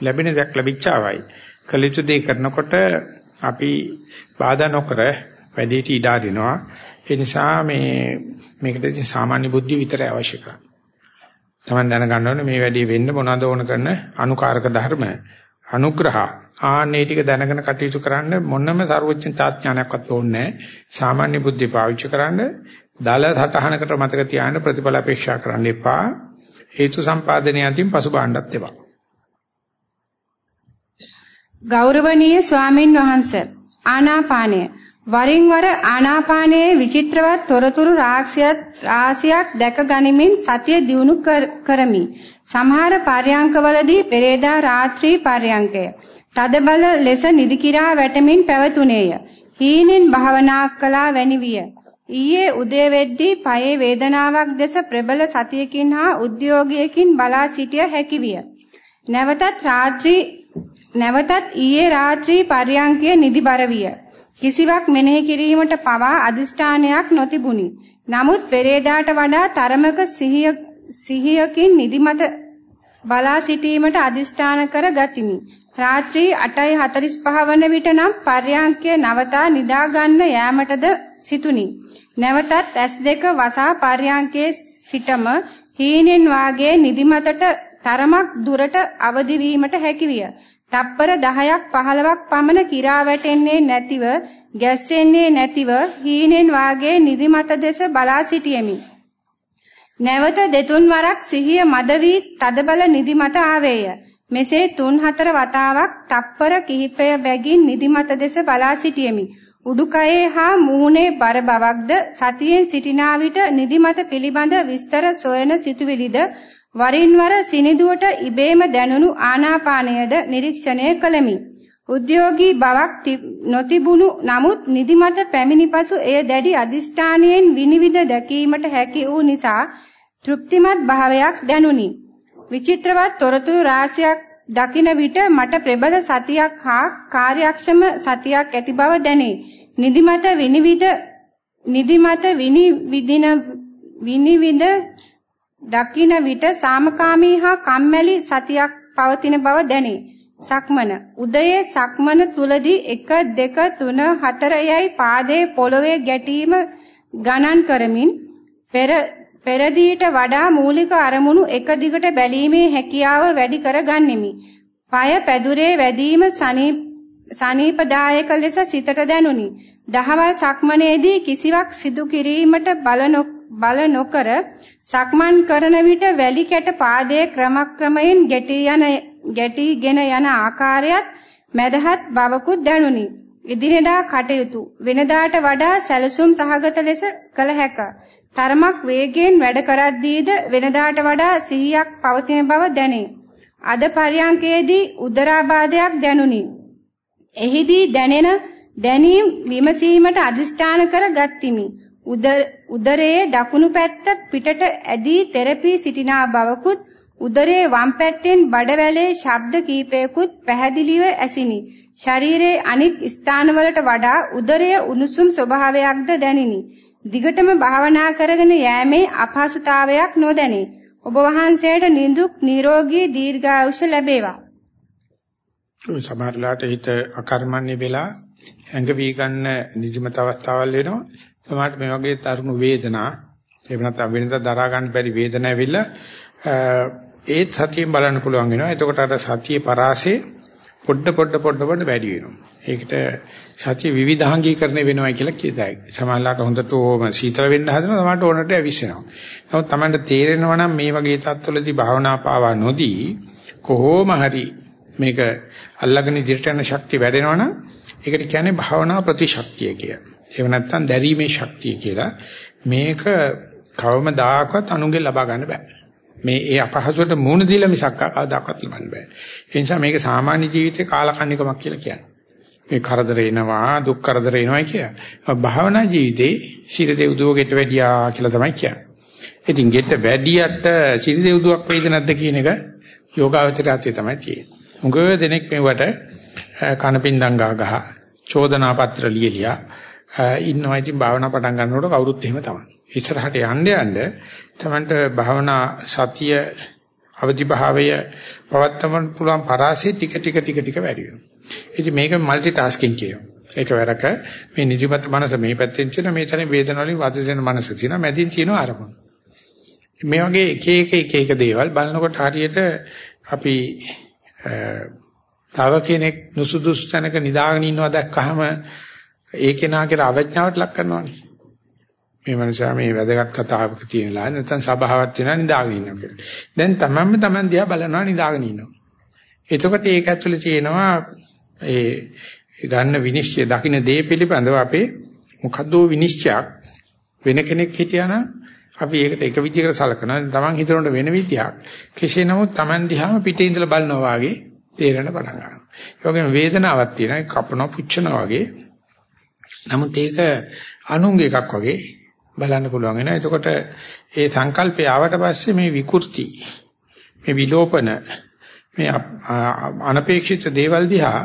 ලැබෙන දෙයක් ලැබිච්චාවයි. කලිත දේ කරනකොට අපි බාධා නොකර වැඩේට ඉඩ දෙනවා. ඒ නිසා මේ මේකට සාමාන්‍ය බුද්ධිය විතරයි අවශ්‍ය කරන්නේ. Taman දැනගන්න ඕනේ මේ වැඩේ වෙන්න මොනවද ඕන කරන අනුකාරක ධර්ම. අනුග්‍රහ. ආන්නේ ටික දැනගෙන කටයුතු කරන්න මොනම ਸਰවඥතා ඥානයක්වත් ඕනේ සාමාන්‍ය බුද්ධිය පාවිච්චි කරන්න දල සටහනකට මතක තියාගෙන ප්‍රතිඵල අපේක්ෂා කරන්න එපා. හේතු සම්පාදනය අතින් පසුබාණ්ඩත් එපා. ගෞරවනීය ස්වාමින් වහන්සේ ආනාපානය. වරින් වර ආනාපානයේ විචිත්‍රවත් තොරතුරු රාශියක් රාශියක් දැක ගනිමින් සතිය දියුණු කරමි. සමහර පර්යංකවලදී පෙරේදා රාත්‍රී පර්යංකය තදබල ලෙස නිදි කිරා වැටමින් පැවතුනේය. හීනෙන් භාවනා කළා වැනි විය. ඊයේ උදේ වෙද්දී පයේ වේදනාවක් දෙස ප්‍රබල සතියකින් හා උද්‍යෝගයකින් බලා සිටිය හැකි විය. නැවතත් රාත්‍රී නැවතත් ඊයේ රාත්‍රී පර්යංකය නිදිබර විය. කිසිවක් මෙනෙහි කිරීමට පවා අදිෂ්ඨානයක් නොතිබුණි. නමුත් පෙරේදාට වඩා තරමක සිහිය සිහියකින් නිදිමත බලා සිටීමට අදිෂ්ඨාන කර ගතිමි. රාත්‍රී 8:45 වන විට නම් පර්යාංකය නවතා නිදා ගන්න යෑමටද සිටුනි. නැවතත් S2 වසා පර්යාංකයේ සිටම හීනෙන් වාගේ නිදිමතට තරමක් දුරට අවදි වීමට හැකියිය. තප්පර 10ක් 15ක් පමණ කිරා වැටෙන්නේ නැතිව ගැස්සෙන්නේ නැතිව හීනෙන් වාගේ නිදිමත දෙස බලා සිටියෙමි. නැවත දෙතුන් වරක් සිහිය මද වී තදබල නිදිමත ආවේය. මෙසේ තුන් හතර වතාවක් තප්පර කිහිපය බැගින් නිදිමත දෙස බලා සිටියෙමි. උඩුකයේ හා මූණේ බර බවක්ද සතියෙන් සිටිනා විට නිදිමත පිළිබඳ විස්තර සොයන සිතුවිලිද වරින් වර සිනිදුවට ඉබේම දැනුණු ආනාපානයද නිරීක්ෂණය කළමි. උද්‍යෝගී බවක් නොතිබුණු නමුත් නිදිමත පැමිණි පසු එය දැඩි අදිෂ්ඨානයෙන් විනිවිද දැකීමට හැකි වූ නිසා තෘප්තිමත් භාවයක් දැනුනි. විචිත්‍රවත් තොරතුරු රාශියක් දකින විට මට ප්‍රබල සතියක් හා කාර්යක්ෂම සතියක් ඇති බව දැනේ. නිදිමත විනිවිද නිදිමත විනිවිදින විනිවිද දකින විට සාමකාමී හා කම්මැලි සතියක් පවතින බව දැනේ. සක්මන උදයේ සක්මන තුලදී 1 2 3 4 යයි පාදයේ පොළවේ ගැටීම ගණන් කරමින් පෙර පෙරදීට වඩා මූලික අරමුණු එක දිගට බැලීමේ හැකියාව වැඩි කර ගන්නෙමි. পায় පැදුරේ වැදීම සනීපදායක ලෙස සිතට දැනුනි. දහවල් සක්මනේදී කිසිවක් සිදු කිරීමට බල නොකර සක්මන් කරන විට වැලි කැට පාදයේ ක්‍රමක්‍රමයෙන් ගැටී යන ගැටිගෙන යන ආකාරයත් මැදහත් බවකුත් දැනුනි. එදිනෙදා කටයුතු වෙනදාට වඩා සැලසුම් සහගත ලෙස කළ හැක. තරමක් වේගයෙන් වැඩ කරද්දීද වෙනදාට වඩා සිහියක් පවතින බව දැනේ. අද පරියන්කේදී උදරාබාධයක් දැනුනි. එහිදී දැනෙන දැනීම් විමසීමට අදිෂ්ඨාන කර ගත්තිමි. උදරයේ දකුණු පැත්ත පිටට ඇදී තෙරපී සිටිනා බවකුත් උදරයේ වම් පැත්තෙන් බඩවැලේ ශබ්ද කීපයකුත් පැහැදිලිව ඇසිනි. ශරීරයේ අනිත් ස්ථානවලට වඩා උදරයේ උණුසුම් ස්වභාවයක්ද දැනිනි. දිගටම භාවනා කරගෙන යෑමේ අපහසුතාවයක් නොදැනේ. ඔබ වහන්සේට නිදුක් නිරෝගී දීර්ඝායුෂ ලැබේවා. සමහරලාට හිත අකර්මණ්‍ය වෙලා ඇඟ වී ගන්න නිදිමත අවස්ථාවල් වෙනවා. සමහරට මේ වගේ තරුණ වේදනා එහෙම නැත්නම් වෙනදා දරා ගන්න බැරි වේදනාව ඇවිල්ලා ඒත් සතියෙන් බලන්න පුළුවන් වෙනවා. එතකොට අර සතියේ පරාසය පොඩ පොඩ පොඩ පොඩ වැඩි වෙනවා. ඒකට සතිය විවිධාංගීකරණය වෙනවා කියලා කියතයි. සමහරවිට හොඳට ඕම සීතල වෙන්න හදනවා සමහරට ඕනට ඇවිස්සෙනවා. නමුත් Tamanට තේරෙනවා නම් මේ වගේ තත්ත්වවලදී භාවනා පාවා නොදී කොහොම හරි මේක අල්ලගෙන ඉදිරියට යන ශක්තිය වැඩෙනවා නම් ඒකට කියන්නේ භාවනා ප්‍රතිශක්තිය කියලා. එහෙම නැත්නම් දැරීමේ ශක්තිය කියලා. මේක කවමදාකවත් අනුගෙන් ලබා ගන්න බෑ. මේ ඒ අපහසුවට මුහුණ දීලා මිසක් කවදාකවත් ලබන්න බෑ. ඒ නිසා මේක සාමාන්‍ය ජීවිතේ කාලකන්නිකමක් කියලා කියන්නේ. මේ කරදර එනවා, දුක් කරදර එනවා කිය. භාවනා ජීවිතේ සිරදේ උදවගෙට වැඩියා කියලා තමයි කියන්නේ. ඉතින් ගෙට වැඩියට සිරදේ උදවක් වේද නැද්ද කියන එක යෝගාවචරයතේ තමයි තියෙන්නේ. මුගව දෙනෙක් මෙවට කනපින්දම් ගහ ගහ චෝදනා පත්‍ර ලියලියා ඉන්නවා. ඉතින් භාවනා පටන් ගන්නකොට කවුරුත් එහෙම තමයි. ඉස්සරහට යන්න යන්න තමන්ට භාවනා සතිය අවදි භාවය පවත්තමන් පුළුවන් පරාසය ටික ටික ටික ටික වැඩි වෙනවා. ඉතින් මේක মালටි ටාස්කින් කියනවා. ඒක වැරක මේ නිදිමත මනස මේ පැත්තෙන් තියෙන මේ තරම් වේදනාවලින් වද දෙන මනස තියෙනවා මැදින් තියෙනවා අරමුණ. මේ වගේ එක එක එක එක දේවල් බලනකොට හරියට අපි තව කෙනෙක් නුසුදුසු තැනක නිදාගෙන ඉන්නවා දැක්කහම ඒ කෙනා කියලා අවඥාවට ලක් කරනවානේ. මේ මනුස්සයා මේ වැදගත් කතාවක තියෙනලා නැත්නම් සබාවක් තියෙනවා නිදාගෙන ඉන්නවා කියලා. දැන් තමන්ම තමන් දිහා බලනවා නිදාගෙන ඉන්නවා. එතකොට ඒක ඇතුලේ තියෙනවා ඒ ගන්න විනිශ්චය දකින්න දේ පිළිබඳව අපේ මොකද්ද විනිශ්චයක් වෙන කෙනෙක් හිටියානම් අපි ඒකට එක විදිහකට සලකනවා. තමන් හිතනකොට වෙන විදිහක්. කෙසේ නමුත් තමන් දිහාම පිටේ ඉඳලා බලනවා වගේ තේරෙන පටන් ගන්නවා. ඒ වගේම වේදනාවක් තියෙනවා. කපනවා පුච්චනවා වගේ. නමුත් ඒක අනුංග එකක් වගේ බලන්න පුළුවන් වෙනවා. එතකොට ඒ සංකල්පය ආවට පස්සේ මේ විකෘති මේ විලෝපන මේ අනපේක්ෂිත දේවල් දිහා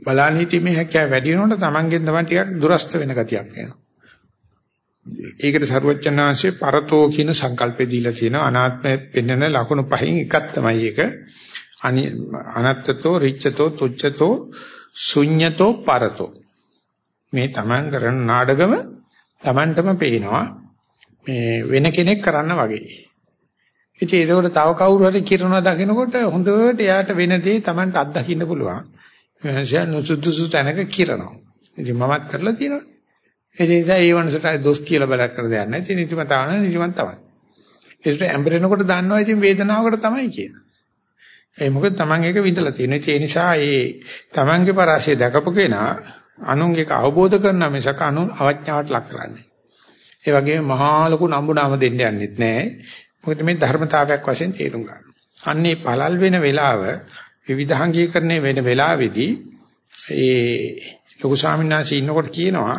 බලන්න හිතීමේ හැකියාව වැඩි වෙනකොට Tamangen තමයි ටිකක් දුරස්ත වෙන ගතියක් එනවා. ඒකට සරුවචනාංශයේ පරතෝ කියන සංකල්පය දීලා තියෙනවා. අනාත්මය පෙන්වන ලකුණු පහෙන් එකක් තමයි ඒක. අනත්තතෝ රිච්ඡතෝ තුච්ඡතෝ ශුඤ්ඤතෝ පරතෝ. මේ Taman කරන නාඩගම Tamanටම පේනවා. මේ වෙන කෙනෙක් කරන්න වගේ. ඉතින් ඒකෝට තව කවුරු හරි කිරනවා දකිනකොට හොඳට එයාට වෙන දේ Tamanට අත්දකින්න පුළුවන්. එයා නුසුදුසු තැනක කිරනවා. ඉතින් මමත් කරලා තියෙනවා. ඒ නිසා ඒ වන්සට දොස් කියලා බලක් කර දෙයක් නැහැ. ඉතින් නිතිමත ආන නිතිමත තමයි. ඒකට ඇම්බරෙනකොට දන්නවා ඉතින් වේදනාවකට තමයි කියන. ඒ මොකද Taman එක විඳලා තියෙන. ඒ නිසා ඒ Tamanගේ පරාසය දැකපු කෙනා අනුන්ගේ අවබෝධ කරන මිසක අනු අවඥාවට ලක් කරන්නේ. ඒ වගේම මහා ලොකු නම්බුනාම දෙන්න යන්නෙත් නැහැ. මොකද මේ ධර්මතාවයක් වශයෙන් තේරුම් ගන්න. අන්නේ පළල් වෙන වෙලාව විවිධාංගීකරණය වෙන වෙලාවේදී ඒ ලොකු ස්වාමීන් වහන්සේ ඉන්නකොට කියනවා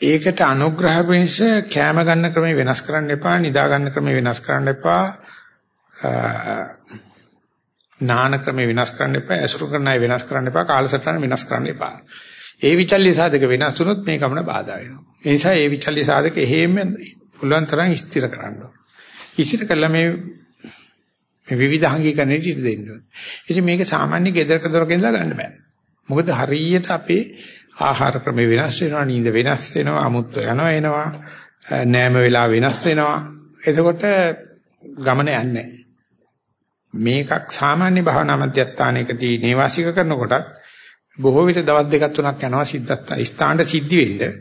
ඒකට අනුග්‍රහ වෙනස කැම ගන්න ක්‍රමය වෙනස් කරන්න එපා නිදා ගන්න ක්‍රමය වෙනස් කරන්න එපා නාන ක්‍රමය වෙනස් කරන්න එපා ඇසුරු කරන අය වෙනස් කරන්න එපා කාලසටහන වෙනස් කරන්න එපා. ඒ විචල්්‍ය සාධක වෙනස් වුණොත් මේ ගමන බාධා වෙනවා. ඒ නිසා ඒ විචල්්‍ය සාධක එහෙම පුළුවන් තරම් ස්ථිර කරන්න ඕන. ස්ථිර කළා මේ මේ විවිධාංගීකරණයට ඉඩ දෙන්න ඕන. ඉතින් මේක සාමාන්‍ය ගෙදරක දොරක ඉඳලා ගන්න බෑ. මොකද හරියට අපේ ආහාර ක්‍රම වෙනස් වෙනවා නිින්ද වෙනස් වෙනවා අමුත්ත යනවා එනවා නෑම වෙලා වෙනස් වෙනවා. එතකොට ගමන යන්නේ මේකක් සාමාන්‍ය භාවනා මධ්‍යස්ථානයකදී නේවාසික කරනකොටත් බොහෝ විට දවස් දෙකක් තුනක් යනවා සිද්ධාස්ත ස්ථාණ්ඩ සිද්ධි වෙන්න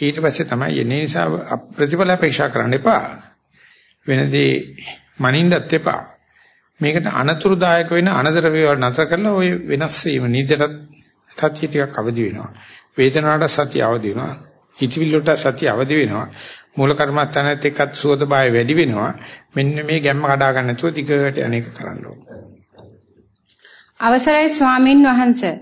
ඊට පස්සේ තමයි එන්නේ නිසා ප්‍රතිඵල අපේක්ෂා කරන්න එපා වෙනදී මනින්නත් එපා මේකට අනතුරුදායක වෙන අනදර වේවල් නතර කරලා ওই වෙනස් වීම නිදට සතිය ටිකක් අවදි වෙනවා. වේදනාවට සතිය අවදි වෙනවා. හිතවිල්ලට සතිය අවදි වෙනවා. මූල කර්මස්ථානත් එක්කත් සුවදභාවය වැඩි වෙනවා. මෙන්න මේ ගැම්ම කඩා ගන්න නැතුව ටිකට අනේක කරන්න ඕනේ. අවසරයි ස්වාමින් වහන්සේ.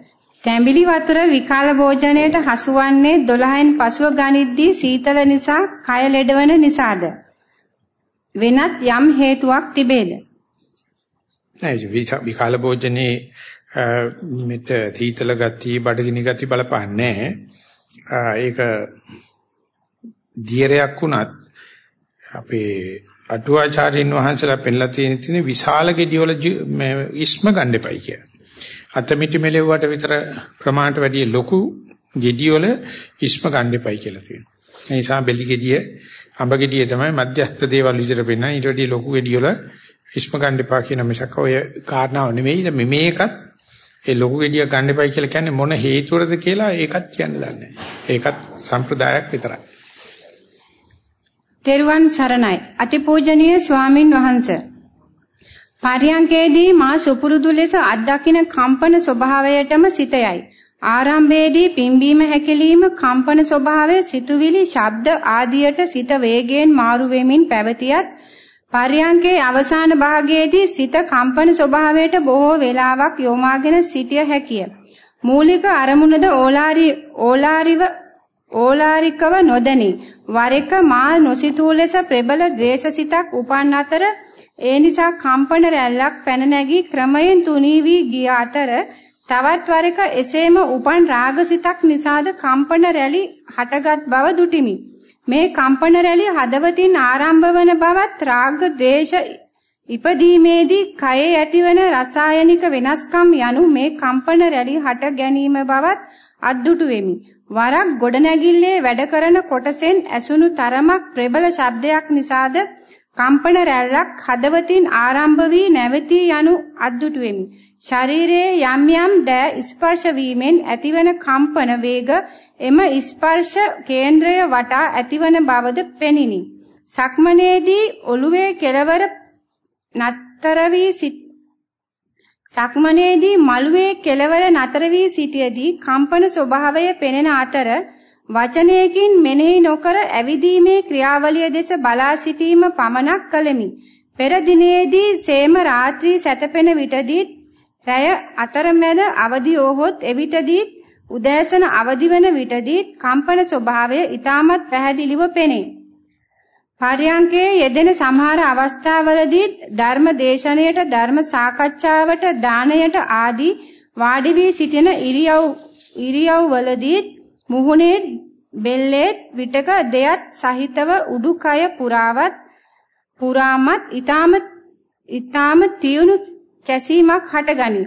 තැඹිලි වතුර විකාල භෝජනයට හසුවන්නේ 12න් පසුව ගනිද්දී සීතල නිසා කය ලෙඩවන නිසාද? වෙනත් යම් හේතුවක් තිබේද? නෑ විකාල භෝජනේ මෙත තීතල ගති බඩගිනි ගති බලපන්නේ ඒක දියරයක් වුණත් අපේ අටුවාචාරින් වහන්සේලා පෙන්ලා තියෙන තියෙන විශාල ගෙඩිවල ඉස්ම ගන්න එපයි කියලා. අතමිටි මෙලෙව්වට විතර ප්‍රමාණයට වැඩිය ලොකු ගෙඩිවල ඉස්ම ගන්න එපයි කියලා තියෙනවා. ඒ නිසා බෙලි ගෙඩිය, අඹ ගෙඩිය තමයි මධ්‍යස්ථ දේවල් විදිහට පෙන්නන. ඊට වැඩිය ලොකු ගෙඩිවල ඉස්ම ගන්න එපා කියන මිසක් ඔය කාරණාව නෙමෙයි. මේකත් ඒ ලොකු ගෙඩිය ගන්න එපයි කියලා කියන්නේ මොන හේතුවද කියලා ඒකත් කියන්න දන්නේ නැහැ. ඒකත් සම්ප්‍රදායක් විතරයි. තෙරුවන් සරණයි. අතිපූජනීය ස්වාමින් වහන්සේ. පරියංකේදී මා සුපුරුදු ලෙස අත්දකින කම්පන ස්වභාවයටම සිතයයි. ආරම්භයේදී පිම්බීම හැකිලිම කම්පන ස්වභාවය සිතුවිලි ශබ්ද ආදියට සිත වේගයෙන් මාරු වෙමින් පැවතියත් පරියංකේ අවසාන භාගයේදී සිත කම්පන ස්වභාවයට බොහෝ වේලාවක් යොමාගෙන සිටිය හැකිය. මූලික අරමුණද ඕලාරි ඕලාරිව ඕලාරිකව නොදැනි වර එක මා නොසිතූ ලෙස ප්‍රබල ද්වේෂසිතක් උපන් අතර ඒ නිසා කම්පන රැල්ලක් පැන නැගී ක්‍රමයෙන් තුනී වී ගිය අතර තවත් වරක එසේම උපන් රාගසිතක් නිසාද කම්පන රැලි හටගත් බව දුටිමි. මේ කම්පන රැලි හදවතින් ආරම්භ වන බවත් රාග ද්වේෂ ඉපදීමේදී කයේ ඇතිවන රසායනික වෙනස්කම් යනු මේ කම්පන රැලි හට ගැනීම බවත් අද්දුටු වෙමි. වරක් ගොඩනැගිල්ලේ වැඩ කරන කොටසෙන් ඇසුණු තරමක් ප්‍රබල ශබ්දයක් නිසාද කම්පන රැල්ලක් හදවතින් ආරම්භ වී නැවතී යනු අද්දුටු වෙමි. ශරීරයේ යම් යම් දෑ ස්පර්ශ වීමෙන් ඇතිවන කම්පන වේග එම ස්පර්ශ කේන්ද්‍රය වටා ඇතිවන බවද පෙනිනි. සක්මනේදී ඔළුවේ කෙළවර නතර වී සිට සක්මනේදී මළුවේ කෙළවර නතර වී සිටියේදී කම්පන ස්වභාවය පෙනෙන අතර වචනයකින් මෙනෙහි නොකර ඇවිදීමේ ක්‍රියාවලිය දෙස බලා සිටීම පමණක් කළෙමි. පෙර දිනේදී සේම රාත්‍රී සැතපෙන විටදී රැය අතරමැද අවදි වූහොත් එවිටදී උදෑසන අවදි වන විටදී කම්පන ස්වභාවය ඊටමත් පැහැදිලිව පෙනේ. පර්යංකයේ යෙදෙන සමහර අවස්ථාවලදී ධර්ම දේශනයට ධර්ම සාකච්ඡාවට දානයට ආදී වාඩි වී සිටින ඉරියව් ඉරියව්වලදී මුහුණේ බෙල්ලේ විටක දෙයත් සහිතව උඩුකය පුරාවත් පුරාමත් ඊටාම ඊටාම තියුණු කැසීමක් හටගනී.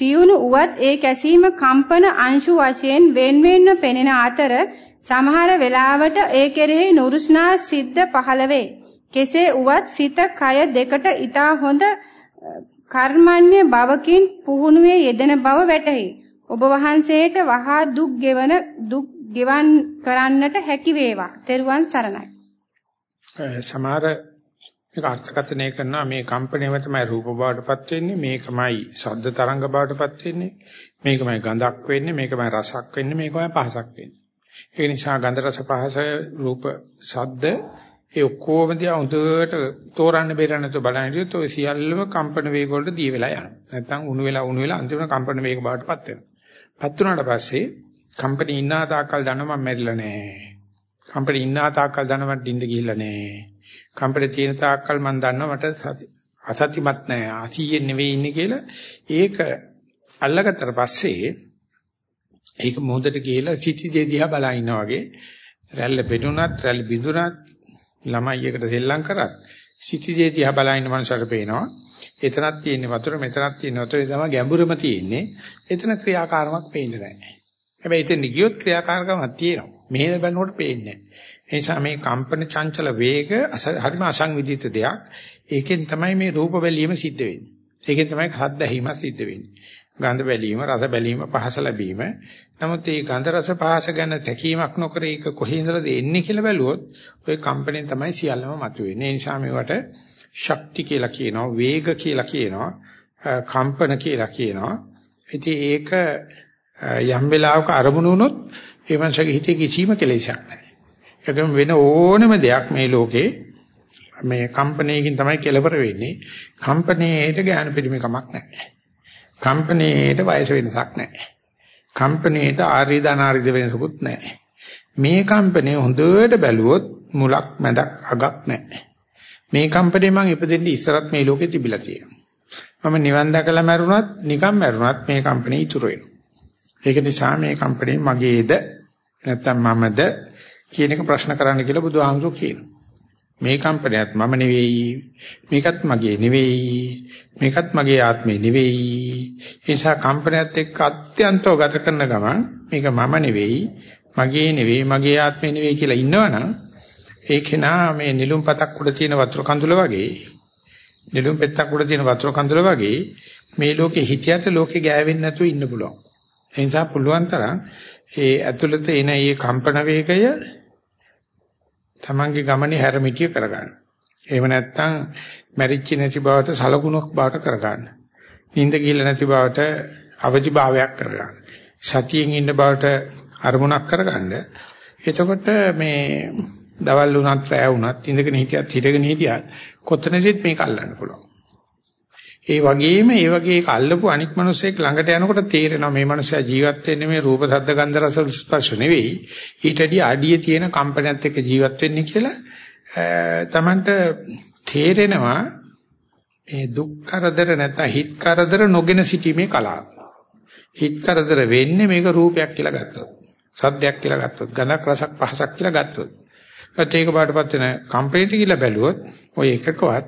තියුණු උවත් ඒ කැසීම කම්පන අංශු වශයෙන් වෙන්වෙන්ව පෙනෙන අතර සමහර වෙලාවට ඒ කෙරෙහි නුරුස්නා සිද්ධ පහළ වේ. කෙසේ උවත් සිත කය දෙකට ඊටා හොඳ කර්මන්නේ බවකින් පුහුණුවේ යෙදෙන බව වැටහි. ඔබ වහන්සේට වහා දුක් ගෙවන දුක් ගෙවන් කරන්නට හැකි වේවා. තෙරුවන් සරණයි. සමහර මේක අර්ථකථනය කරනවා මේ කම්පණයම තමයි රූප බවටපත් වෙන්නේ මේකමයි ශබ්ද තරංග බවටපත් වෙන්නේ මේකමයි ගඳක් වෙන්නේ මේකමයි රසක් වෙන්නේ මේකමයි පහසක් වෙන්නේ ඒ නිසා ගන්ධ රස පහස රූප ශබ්ද ඒ ඔක්කොම දිහා හොඳට තෝරන්න බේරන්න තු බලන විදිහට ඔය සියල්ලම කම්පන වේග වලට දී වෙලා යනවා නැත්තම් උණු වෙලා උණු වෙලා අන්තිම කම්පන වේග බවටපත් වෙනවා පත් වුණාට පස්සේ කම්පැනි ඉන්නා තාක්කල් දන්නවා මම මැරිලා නැහැ. කම්පැනි ඉන්නා තාක්කල් දන්නවා මට දින්ද ගිහිල්ලා නැහැ. කම්පැනි තියෙන තාක්කල් මම දන්නවා මට අසතිමත් නැහැ. අසීයෙන් නෙවෙයි ඉන්නේ කියලා ඒක අල්ලගත්තට පස්සේ ඒක මොහොතට ගිහිලා සිටිජේ දිහා බලා ඉන්නා වගේ රැල්ල පෙටුනත් රැල්ල බිඳුනත් ළමයි එකට සෙල්ලම් කරත් සිටිජේ දිහා බලා ඉන්න මනුස්සයට පේනවා එතනක් තියෙන වතුර මෙතනක් තියෙන වතුර තමයි ගැඹුරම තියෙන්නේ. එතන ක්‍රියාකාරමක් පේන්නේ නැහැ. හැබැයි එතන ගියොත් ක්‍රියාකාරකමක් තියෙනවා. මෙහෙම බලනකොට පේන්නේ නැහැ. ඒ නිසා මේ කම්පන චංචල වේග හරිම අසංවිධිත දෙයක්. ඒකෙන් තමයි මේ රූප බැලීම සිද්ධ වෙන්නේ. ඒකෙන් තමයි හද්ද ඇහිම සිද්ධ වෙන්නේ. ගන්ධ බැලීම, රස බැලීම, පහස ලැබීම. නමුත් මේ ගන්ධ රස පහස ගැන තැකීමක් නොකර ඒක කොහේ ඉඳලාද එන්නේ කියලා බැලුවොත් ওই කම්පණයෙන් තමයි සියල්ලම මතුවෙන්නේ. ඒ නිසා මේවට ශක්ති කියලා කියනවා, වේග කියලා කියනවා, කම්පන කියලා කියනවා. ඉතින් ඒක යම් වෙලාවක අරමුණු වුණොත් ඒ මනසගේ හිතේ කිසිම කෙලෙසක් නැහැ. ඒකම වෙන ඕනම දෙයක් මේ ලෝකේ මේ කම්පණයකින් තමයි කෙලවර වෙන්නේ. කම්පණයේට ඥාන පිරිමකමක් නැහැ. කම්පණයේට වයස වෙනසක් නැහැ. කම්පණයේට ආර්ය දානාරිද වෙනසකුත් නැහැ. මේ කම්පණය හොඳට බැලුවොත් මුලක් මැදක් අගක් නැහැ. මේ කම්පණය මං ඉපදෙන්නේ ඉස්සරත් මේ ලෝකේ තිබිලා තියෙනවා. මම නිවන් දැකලා මැරුණත් නිකන් මැරුණත් මේ කම්පණය ඉතුරු වෙනවා. ඒක නිසා මේ කම්පණය මගේද නැත්නම් මමද කියන එක ප්‍රශ්න කරන්න කියලා බුදුහාමුදුරු කියනවා. මේ කම්පනයත් මම නෙවෙයි මේකත් මගේ නෙවෙයි මේකත් මගේ ආත්මේ නෙවෙයි. ඒ නිසා කම්පනයත් එක්ක අත්‍යන්තව ගත කරන ගමන් මේක මම නෙවෙයි මගේ නෙවෙයි මගේ ආත්මේ නෙවෙයි කියලා ඉන්නවනම් ඒ කෙනා මේ නිලුම් පතක් උඩ තියෙන වතුර කඳුල වගේ නිලුම් පෙත්තක් උඩ තියෙන වතුර කඳුල වගේ මේ ලෝකේ හිටියට ලෝකේ ගෑවෙන්නේ නැතුව ඉන්න පුළුවන්. ඒ නිසා පුළුවන් තරම් ඒ ඇතුළත එන මේ කම්පන වේගය තමන්ගේ ගමනේ හැරමිටිය කරගන්න. එහෙම නැත්නම් මැරිච්ච නැති බවට සලකුණක් බවට කරගන්න. නිින්ද ගිහිල්ලා නැති බවට අවදි භාවයක් කරගන්න. සතියෙන් ඉන්න බවට අරමුණක් කරගන්න. එතකොට මේ දවල් වුණත් රැය වුණත් ඉඳගෙන හිටියත් හිටගෙන හිටියත් කොතනදෙත් මේක අල්ලන්න පුළුවන්. ඒ වගේම ඒ වගේ ඒක අල්ලපු අනික් මිනිස්සෙක් ළඟට යනකොට තේරෙනවා මේ මිනිස්සයා ජීවත් වෙන්නේ මේ රූප ශබ්ද ගන්ධ රස ස්පර්ශ නෙවෙයි ඊටදී අඩිය තියෙන කම්පනයත් එක්ක ජීවත් වෙන්නේ කියලා තමන්ට තේරෙනවා මේ දුක් කරදර නැත්නම් හිත් කරදර නොගෙන සිටීමේ කලාව. හිත් කරදර වෙන්නේ මේක රූපයක් කියලා ගත්තොත්. සද්දයක් කියලා ගත්තොත්, ගඳක් රසක් පහසක් කියලා ගත්තොත්. ඒත් ඒක බාටපත් වෙන කම්පැනිට කියලා බැලුවොත් ඔය එකකවත්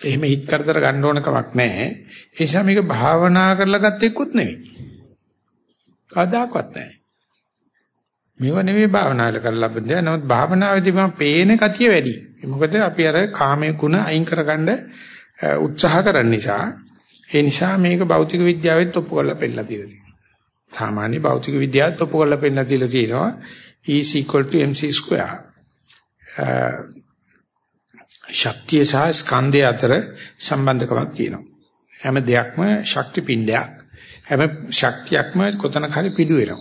එහෙම හිත කරදර ගන්න ඕන කමක් නැහැ. ඒ නිසා මේක භාවනා කරලා ගත්තෙකුත් නෙවෙයි. කවදාකවත් නැහැ. මේව නෙවෙයි භාවනාවල කරලා ලබන්නේ. නමුත් භාවනාවේදී මම පේන කතිය වැඩි. මොකද අපි අර කාමයේ ගුණ අයින් කරගන්න උත්සාහ කරන නිසා ඒ නිසා මේක භෞතික විද්‍යාවෙත් ඔප්පු කරලා පෙන්නලා තියෙනවා. සාමාන්‍ය භෞතික විද්‍යාවත් ඔප්පු කරලා පෙන්නලා තියෙනවා. E mc2 ශක්තිය සහ ස්කන්ධය අතර සම්බන්ධකමක් තියෙනවා. හැම දෙයක්ම ශක්ති පිණ්ඩයක්. හැම ශක්තියක්ම කොතනක හරි පිටු වෙනවා.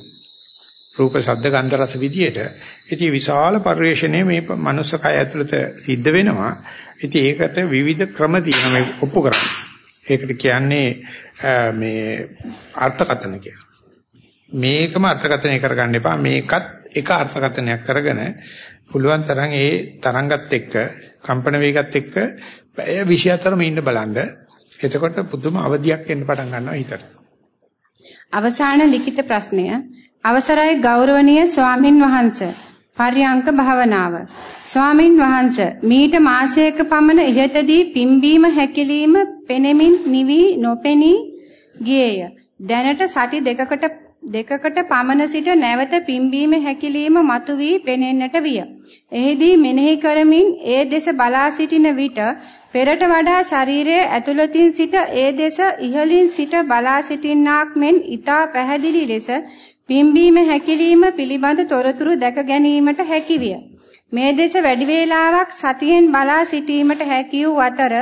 රූප, ශබ්ද, ගන්ධ, රස විදියට. ඉතින් විශාල පරිශ්‍රණය මේ මනුස්ස කය ඇතුළත සිද්ධ වෙනවා. ඉතින් ඒකට විවිධ ක්‍රම තියෙනවා මේ ඔප්පු කරන්න. ඒකට කියන්නේ මේ අර්ථකථන කියලා. මේකම අර්ථකථනය කරගන්න එපා. මේකත් එක අර්ථකථනයක් කරගෙන පුළුවන් තරම් ඒ තරංගත් එක්ක කම්පන වේගත් එක්ක පැය 24ම ඉන්න බලන්න. එතකොට පුදුම අවදියක් එන්න පටන් ගන්නවා හිතට. අවසාන ලිඛිත ප්‍රශ්නය අවසරයි ගෞරවනීය ස්වාමින් වහන්සේ පර්යංක භාවනාව ස්වාමින් වහන්සේ මීට මාසයක පමණ ඉහතදී පිම්බීම හැකිලිම පෙනෙමින් නිවි නොපෙනී ගියේය දැනට සති දෙකකට දෙකකට පමණ සිට නැවත පිම්බීම හැකිලිම මතුවී පෙනෙන්නට විය. එෙහිදී මෙනෙහි කරමින් ඒ දෙස බලා සිටින විට පෙරට වඩා ශරීරයේ ඇතුළතින් සිට ඒ දෙස ඉහළින් සිට බලා සිටින්නාක් මෙන් ඊතා පැහැදිලි ලෙස පිම්බීම හැකිලිම පිළිබඳ තොරතුරු දැක ගැනීමට හැකිවිය. මේ දෙස වැඩි වේලාවක් සතියෙන් බලා සිටීමට හැකි වූ අතර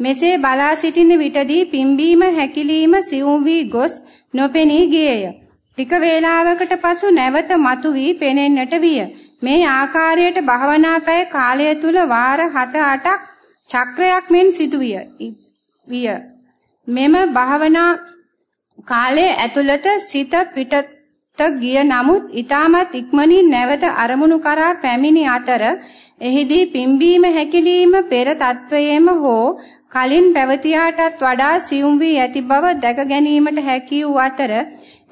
මෙසේ බලා සිටින විටදී පිම්බීම හැකිලිම සියුම් වී ගොස් නොපෙනී ගියේය. ටික වේලාවකට පසු නැවත මතුවී පෙනෙන්නට විය. මේ ආකාරයට භවනා පැය කාලය තුල වාර 7-8ක් චක්‍රයක් මෙන් සිදුවිය. විය. මෙම භවනා කාලයේ ඇතුළත සිත පිටත ගිය නමුත් ඊටමත් ඉක්මනින් නැවත අරමුණු කරා පැමිණි අතර එහිදී පිම්බීම හැකිලිම පෙර තත්වයේම හෝ කලින් පැවතියාටත් වඩා සියුම් වී ඇති බව දැක ගැනීමට හැකි වූ අතර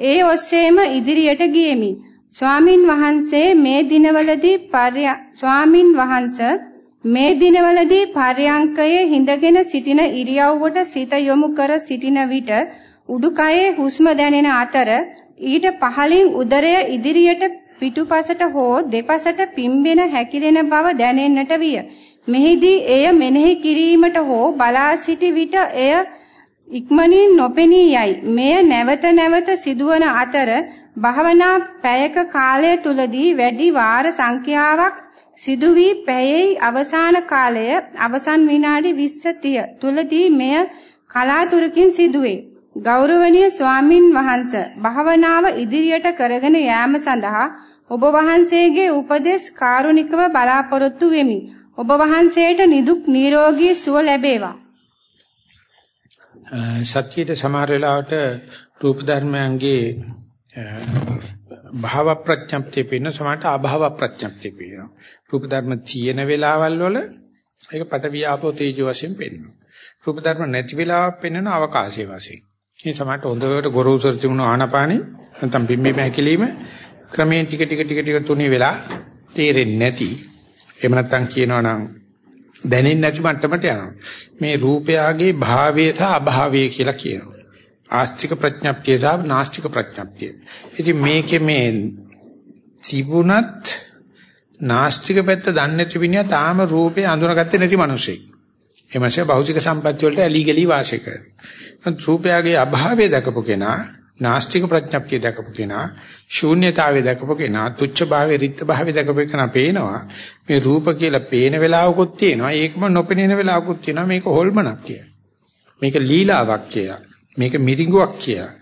ඒ ඔස්සේම ඉදිරියට ගියෙමි. ස්වාමින් වහන්සේ මේ දිනවලදී ස්වාමින් වහන්සේ මේ දිනවලදී පර්යංකයේ හිඳගෙන සිටින ඉරියව්වට සිත යොමු කර සිටින විට උඩුකයේ හුස්ම දැනෙන අතර ඊට පහළින් උදරය ඉදිරියට පිටුපසට හෝ දෙපසට පිම්බෙන හැකිලෙන බව දැනෙන්නට විය. මෙහිදී එය මෙනෙහි කිරීමට හෝ බලා සිටි විට එය ඉක්මනින් නොපෙනී යයි. මෙය නැවත නැවත සිදුවන අතර භාවනා පැයක කාලය තුලදී වැඩි වාර සංඛ්‍යාවක් සිදු වී පැයේ අවසාන කාලය අවසන් විනාඩි 20 30 තුලදී මෙය කලාතුරකින් සිදුවේ. ගෞරවනීය ස්වාමින් වහන්සේ භාවනාව ඉදිරියට කරගෙන යාම සඳහා ඔබ වහන්සේගේ උපදෙස් කාරුණිකව බලාපොරොත්තු වෙමි. ඔබ වහන්සේට නිදුක් නිරෝගී සුව ලැබේවා. සත්‍යයට සමහර වෙලාවට රූප ධර්මයන්ගේ භාව ප්‍රඥප්තිය පේන සමහරට අභාව ප්‍රඥප්තිය පේනවා. රූප ධර්ම තියෙන වෙලාවල් වල ඒක පට වියාපෝ තේජෝ වශයෙන් පේනවා. රූප ධර්ම නැති වෙලාවක් පේනන අවකාශයේ වශයෙන්. මේ සමහරට හොඳට ගොරෝසුර තිබුණු ආනපානි නැත්නම් බිම්බි මහැකිලිම ක්‍රමයෙන් ටික ටික ටික ටික තුනී වෙලා තේරෙන්නේ නැති. එහෙම නැත්නම් කියනවා නම් දැනෙන්නේ නැති මට්ටමට යනවා. මේ රූපයාගේ භාවය සහ අභාවය කියලා කියනවා. ආස්තික ප්‍රඥප්තිය සහ නාස්තික ප්‍රඥප්තිය. ඉතින් මේකේ මේ තිබුණත් නාස්තික පැත්ත දන්නේ නැති විනියා තාම රූපේ අඳුනගත්තේ නැති මිනිසෙක්. එමසේ භෞතික සම්පත්‍ය වලට ඇලි ගලි වාසය කරනවා. රූපයගේ අභාවය දකපු කෙනා, නාස්තික ප්‍රඥප්තිය දකපු කෙනා, ශූන්‍යතාවය දකපු කෙනා, තුච්ඡ භාවය, රිත්ත භාවය දකපු කෙනා පේනවා. මේ රූප කියලා පේන වෙලාවකුත් තියෙනවා. ඒකම නොපෙනෙන වෙලාවකුත් තියෙනවා. මේක හොල්මනක් කියලා. මේක ලීලාවක් කියලා. මේක මිරිඟුවක් කියලා.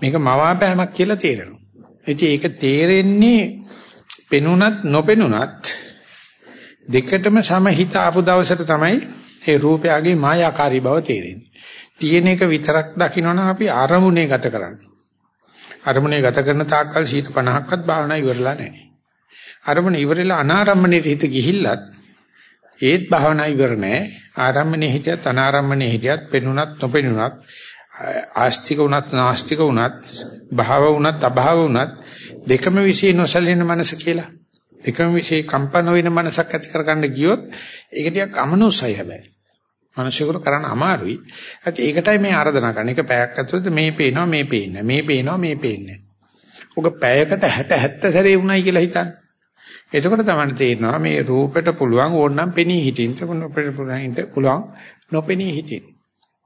මේක මවාපෑමක් කියලා තේරෙනවා. ඉතින් ඒක තේරෙන්නේ පෙනුනත් නොපෙනුනත් දෙකටම සමහිත ආපු දවසට තමයි ඒ රූපයගේ මායාකාරී බව තේරෙන්නේ. තියෙන එක විතරක් දකින්නනම් අපි අරමුණේ ගත කරන්නේ. අරමුණේ ගත කරන තාක්කල් 50ක්වත් භාවනා ඉවරලා නැහැ. අරමුණ ඉවරලා අනාරම්මණයට හිත ගිහිල්ලත් ඒත් භාවනා ඉවර නැහැ. ආරම්මණය හිටියත් අනාරම්මණය හිටියත් පෙනුනත් නොපෙනුනත් ආස්තික වුණත් නාස්තික වුණත් භාව වුණත් අභාව වුණත් දෙකම විශ්ේ නොසලින මනස කියලා. දෙකම විශ්ේ කම්පන වෙන මනසක් ඇති කරගන්න ගියොත් ඒක ටිකක් අමනුස්සයි හැබැයි. මිනිසෙකුට කරන්න අමාරුයි. ඒත් ඒකටයි මේ ආරාධනා කරන්නේ. ඒක පැයක් ඇතුළත මේ පේනවා මේ පේන්නේ. මේ පේනවා මේ පේන්නේ. ඔක පැයකට 60 70 සැරේ වුණයි කියලා හිතන්න. එතකොට තමයි තේරෙනවා මේ රූපෙට පුළුවන් ඕනනම් පෙනී හිටින්න පුළුවන් නොපෙනී හිටින්න.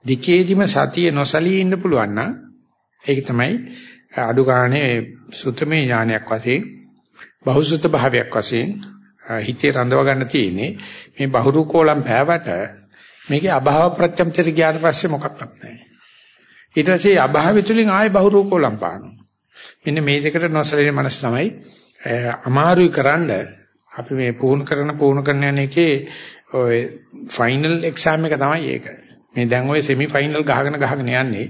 දිකේදිම සතිය නොසලී ඉන්න පුළුවන් නම් ඒක තමයි අඩු ගානේ සුතමේ ඥානයක් වශයෙන් බහුසුත භාවයක් වශයෙන් හිතේ රඳව ගන්න තියෙන්නේ මේ බහුරුකෝලම් පෑවට මේකේ අභාව ප්‍රත්‍යම්චර ගියාට පස්සේ මොකක්වත් නැහැ. ඊට පස්සේ අභාවය තුලින් ආය බහුරූපෝලම් පානවා. මෙන්න මේ දෙකට නොසලෙන මනස තමයි අමාරුයි කරන්න අපි මේ පුහුණු කරන පුහුණු කරන යන එකේ ඔය ෆයිනල් එක්සෑම් එක තමයි ඒක. මේ දැන් ඔය সেমি ෆයිනල් ගහගෙන ගහගෙන යන්නේ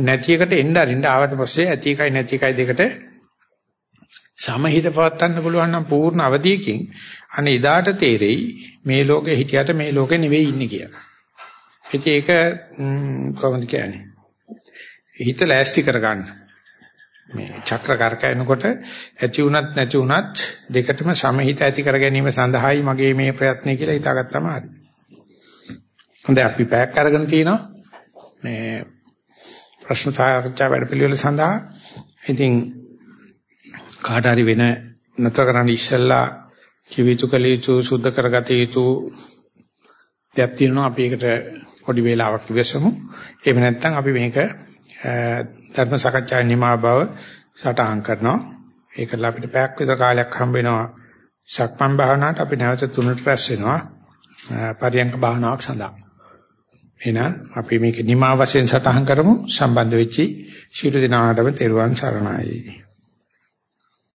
නැති එකට එන්න අරින්න ආවට පස්සේ ඇති එකයි නැති එකයි දෙකට සමහිත පවත්වන්න පුළුවන් නම් පූර්ණ අවධියකින් අනේ ඉදාට තේරෙයි මේ ලෝකේ හිටියට මේ ලෝකේ නෙවෙයි ඉන්නේ කියලා. ඉතින් ඒක කොහොමද කියන්නේ? හිත ලෑස්ති කරගන්න. මේ චක්‍ර කරකැනකොට ඇති වුණත් නැති වුණත් දෙකටම සමහිත ඇති කර ගැනීම සඳහායි මගේ මේ ප්‍රයත්නය කියලා හිතාගත්තාම හරි. හොඳයි අපි පැයක් අරගෙන තිනවා මේ ප්‍රශ්න සාකච්ඡා වැඩපිළිවෙල සඳහා ඉතින් කාට හරි වෙන නතර කරන්න ඉස්සෙල්ලා කිවිතු කලීතු සුද්ධ කරගත යුතු දෙයක් තියෙනවා. අපි ඒකට පොඩි වේලාවක් ඉවසමු. එහෙම නැත්නම් අපි මේක ධර්ම සාකච්ඡා නිමා බව සටහන් කරනවා. ඒකලා අපිට පැයක් විතර කාලයක් හම්බ වෙනවා. සක්මන් භාවනාවට අපි නැවත තුනට රැස් වෙනවා. පරියංග භාවනාවක් සඳහා. එහෙනම් අපි මේක නිමා වශයෙන් සටහන් කරමු. සම්බන්ධ වෙච්චි ශිරු දිනාටම තෙරුවන් සරණයි.